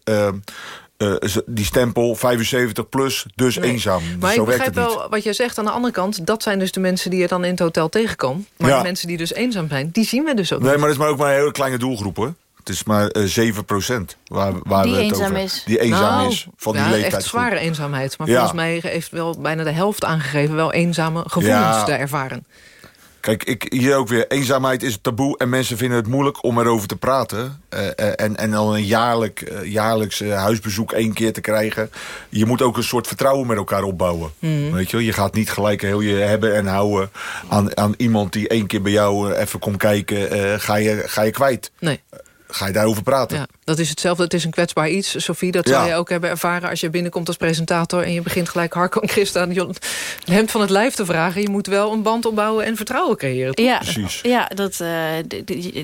die stempel 75 plus, dus Nee. eenzaam. Maar zo ik begrijp wel wat je zegt aan de andere kant. Dat zijn dus de mensen die je dan in het hotel tegenkomt. Maar Ja. de mensen die dus eenzaam zijn, die zien we dus ook Nee, niet. maar dat is maar ook maar een hele kleine doelgroep hoor. Het is maar eh 7% waar, waar Die we het eenzaam over is. Die eenzaam Nou, is van ja, die leeftijd. echt zware eenzaamheid. Maar Ja. volgens mij heeft wel bijna de helft aangegeven... wel eenzame gevoelens Ja. te ervaren. Kijk, ik, hier ook weer. Eenzaamheid is taboe en mensen vinden het moeilijk om erover te praten. Eh, eh, en, en dan een jaarlijk, eh, jaarlijks eh, huisbezoek één keer te krijgen. Je moet ook een soort vertrouwen met elkaar opbouwen. Mhm. Weet je, wel? je gaat niet gelijk heel je hebben en houden aan, aan iemand die één keer bij jou eh, even komt kijken. eh, ga, je, ga je kwijt. Nee. Ga je daarover praten. Ja, dat is hetzelfde. Het is een kwetsbaar iets, Sophie. Dat Ja. zou je ook hebben ervaren als je binnenkomt als presentator... en je begint gelijk Harko en Christa aan het hemd van het lijf te vragen. Je moet wel een band opbouwen en vertrouwen creëren. toch? Ja, ja dat, eh,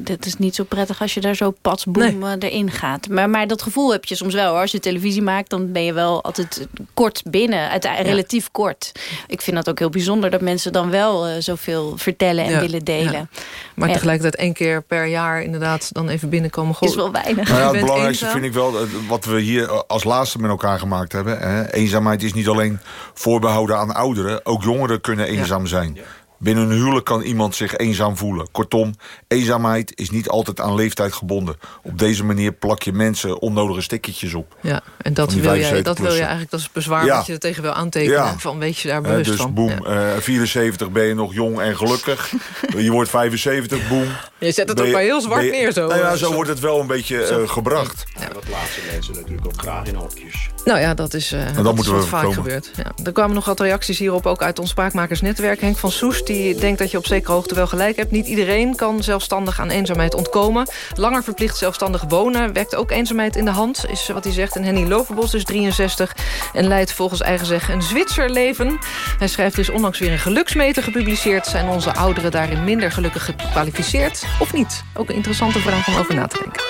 dat is niet zo prettig als je daar zo patsboom eh, erin gaat. Maar, maar dat gevoel heb je soms wel. Hoor. Als je televisie maakt, dan ben je wel altijd kort binnen. Het, relatief kort. Ik vind dat ook heel bijzonder dat mensen dan wel eh, zoveel vertellen en Ja, willen delen. ja. Maar Ja. tegelijkertijd één keer per jaar inderdaad dan even binnenkomen. Goh, Is wel weinig. Nou ja, het belangrijkste eenzaam. vind ik wel, wat we hier eh, als laatste met elkaar gemaakt hebben. Hè. Eenzaamheid is niet alleen voorbehouden aan ouderen. Ook jongeren kunnen eenzaam zijn. Binnen een huwelijk kan iemand zich eenzaam voelen. Kortom, eenzaamheid is niet altijd aan leeftijd gebonden. Op deze manier plak je mensen onnodige stickertjes op. Ja, en dat wil, je, 75 dat wil je eigenlijk, dat is bezwaar Ja. wat je er tegen wil aantekenen. Ja. Van weet je daar bewust dus van. boem, Ja. eh, 74 ben je nog jong en gelukkig. je wordt 75, boem. Je zet het ook wel heel zwart je- neer zo. Nou ja, zo wordt het wel een beetje Zo. eh, gebracht. dat laatste mensen natuurlijk ook graag in hokjes. Nou ja, dat is, eh dat dat is wat vaak gebeurt. Ja. Er kwamen nog wat reacties hierop, ook uit ons Spraakmakersnetwerk. Henk van Soest die denkt dat je op zekere hoogte wel gelijk hebt. Niet iedereen kan zelfstandig aan eenzaamheid ontkomen. Langer verplicht zelfstandig wonen werkt ook eenzaamheid in de hand, is wat hij zegt. En Henny Lovenbos is 63 en leidt volgens eigen zeggen een Zwitser leven. Hij schrijft dus onlangs weer een geluksmeter gepubliceerd. Zijn onze ouderen daarin minder gelukkig gekwalificeerd of niet? Ook een interessante vraag om over na te denken.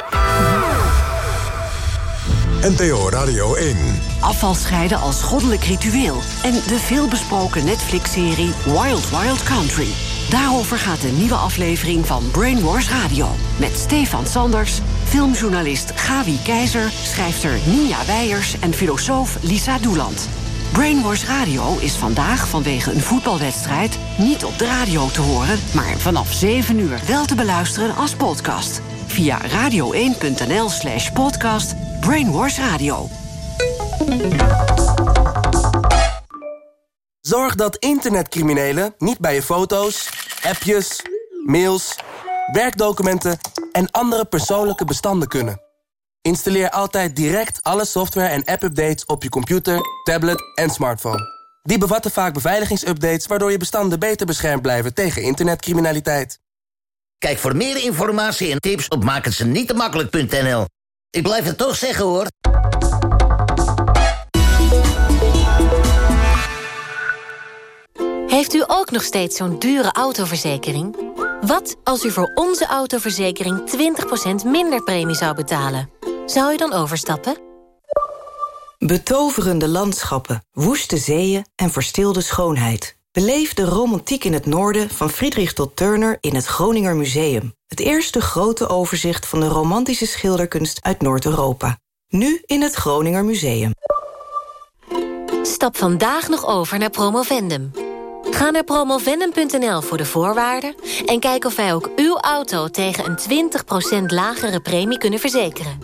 NTO Radio 1. Afval scheiden als goddelijk ritueel. En de veelbesproken Netflix-serie Wild Wild Country. Daarover gaat een nieuwe aflevering van Brainwars Radio. Met Stefan Sanders, filmjournalist Gawi Keizer... schrijfster Ninja Weijers en filosoof Lisa Doeland. Brainwars Radio is vandaag vanwege een voetbalwedstrijd... niet op de radio te horen, maar vanaf 7 uur wel te beluisteren als podcast. Via radio1.nl slash podcast Brainwars Radio. Zorg dat internetcriminelen niet bij je foto's, appjes, mails, werkdocumenten en andere persoonlijke bestanden kunnen. Installeer altijd direct alle software en app-updates op je computer, tablet en smartphone. Die bevatten vaak beveiligingsupdates... waardoor je bestanden beter beschermd blijven tegen internetcriminaliteit. Kijk voor meer informatie en tips op makkelijk.nl. Ik blijf het toch zeggen hoor. Heeft u ook nog steeds zo'n dure autoverzekering? Wat als u voor onze autoverzekering 20% minder premie zou betalen? Zou u dan overstappen? Betoverende landschappen, woeste zeeën en verstilde schoonheid. Beleef de romantiek in het noorden van Friedrich tot Turner in het Groninger Museum. Het eerste grote overzicht van de romantische schilderkunst uit Noord-Europa. Nu in het Groninger Museum. Stap vandaag nog over naar Promovendum. Ga naar promovendum.nl voor de voorwaarden... en kijk of wij ook uw auto tegen een 20% lagere premie kunnen verzekeren.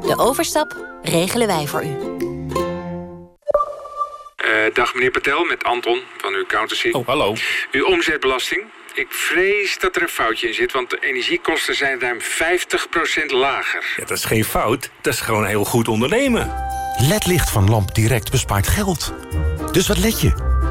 De overstap regelen wij voor u. Uh, dag meneer Patel, met Anton van uw accountancy. Oh, hallo. Uw omzetbelasting. Ik vrees dat er een foutje in zit, want de energiekosten zijn ruim 50% lager. Ja, dat is geen fout, dat is gewoon heel goed ondernemen. LED-licht van Lamp Direct bespaart geld. Dus wat let je?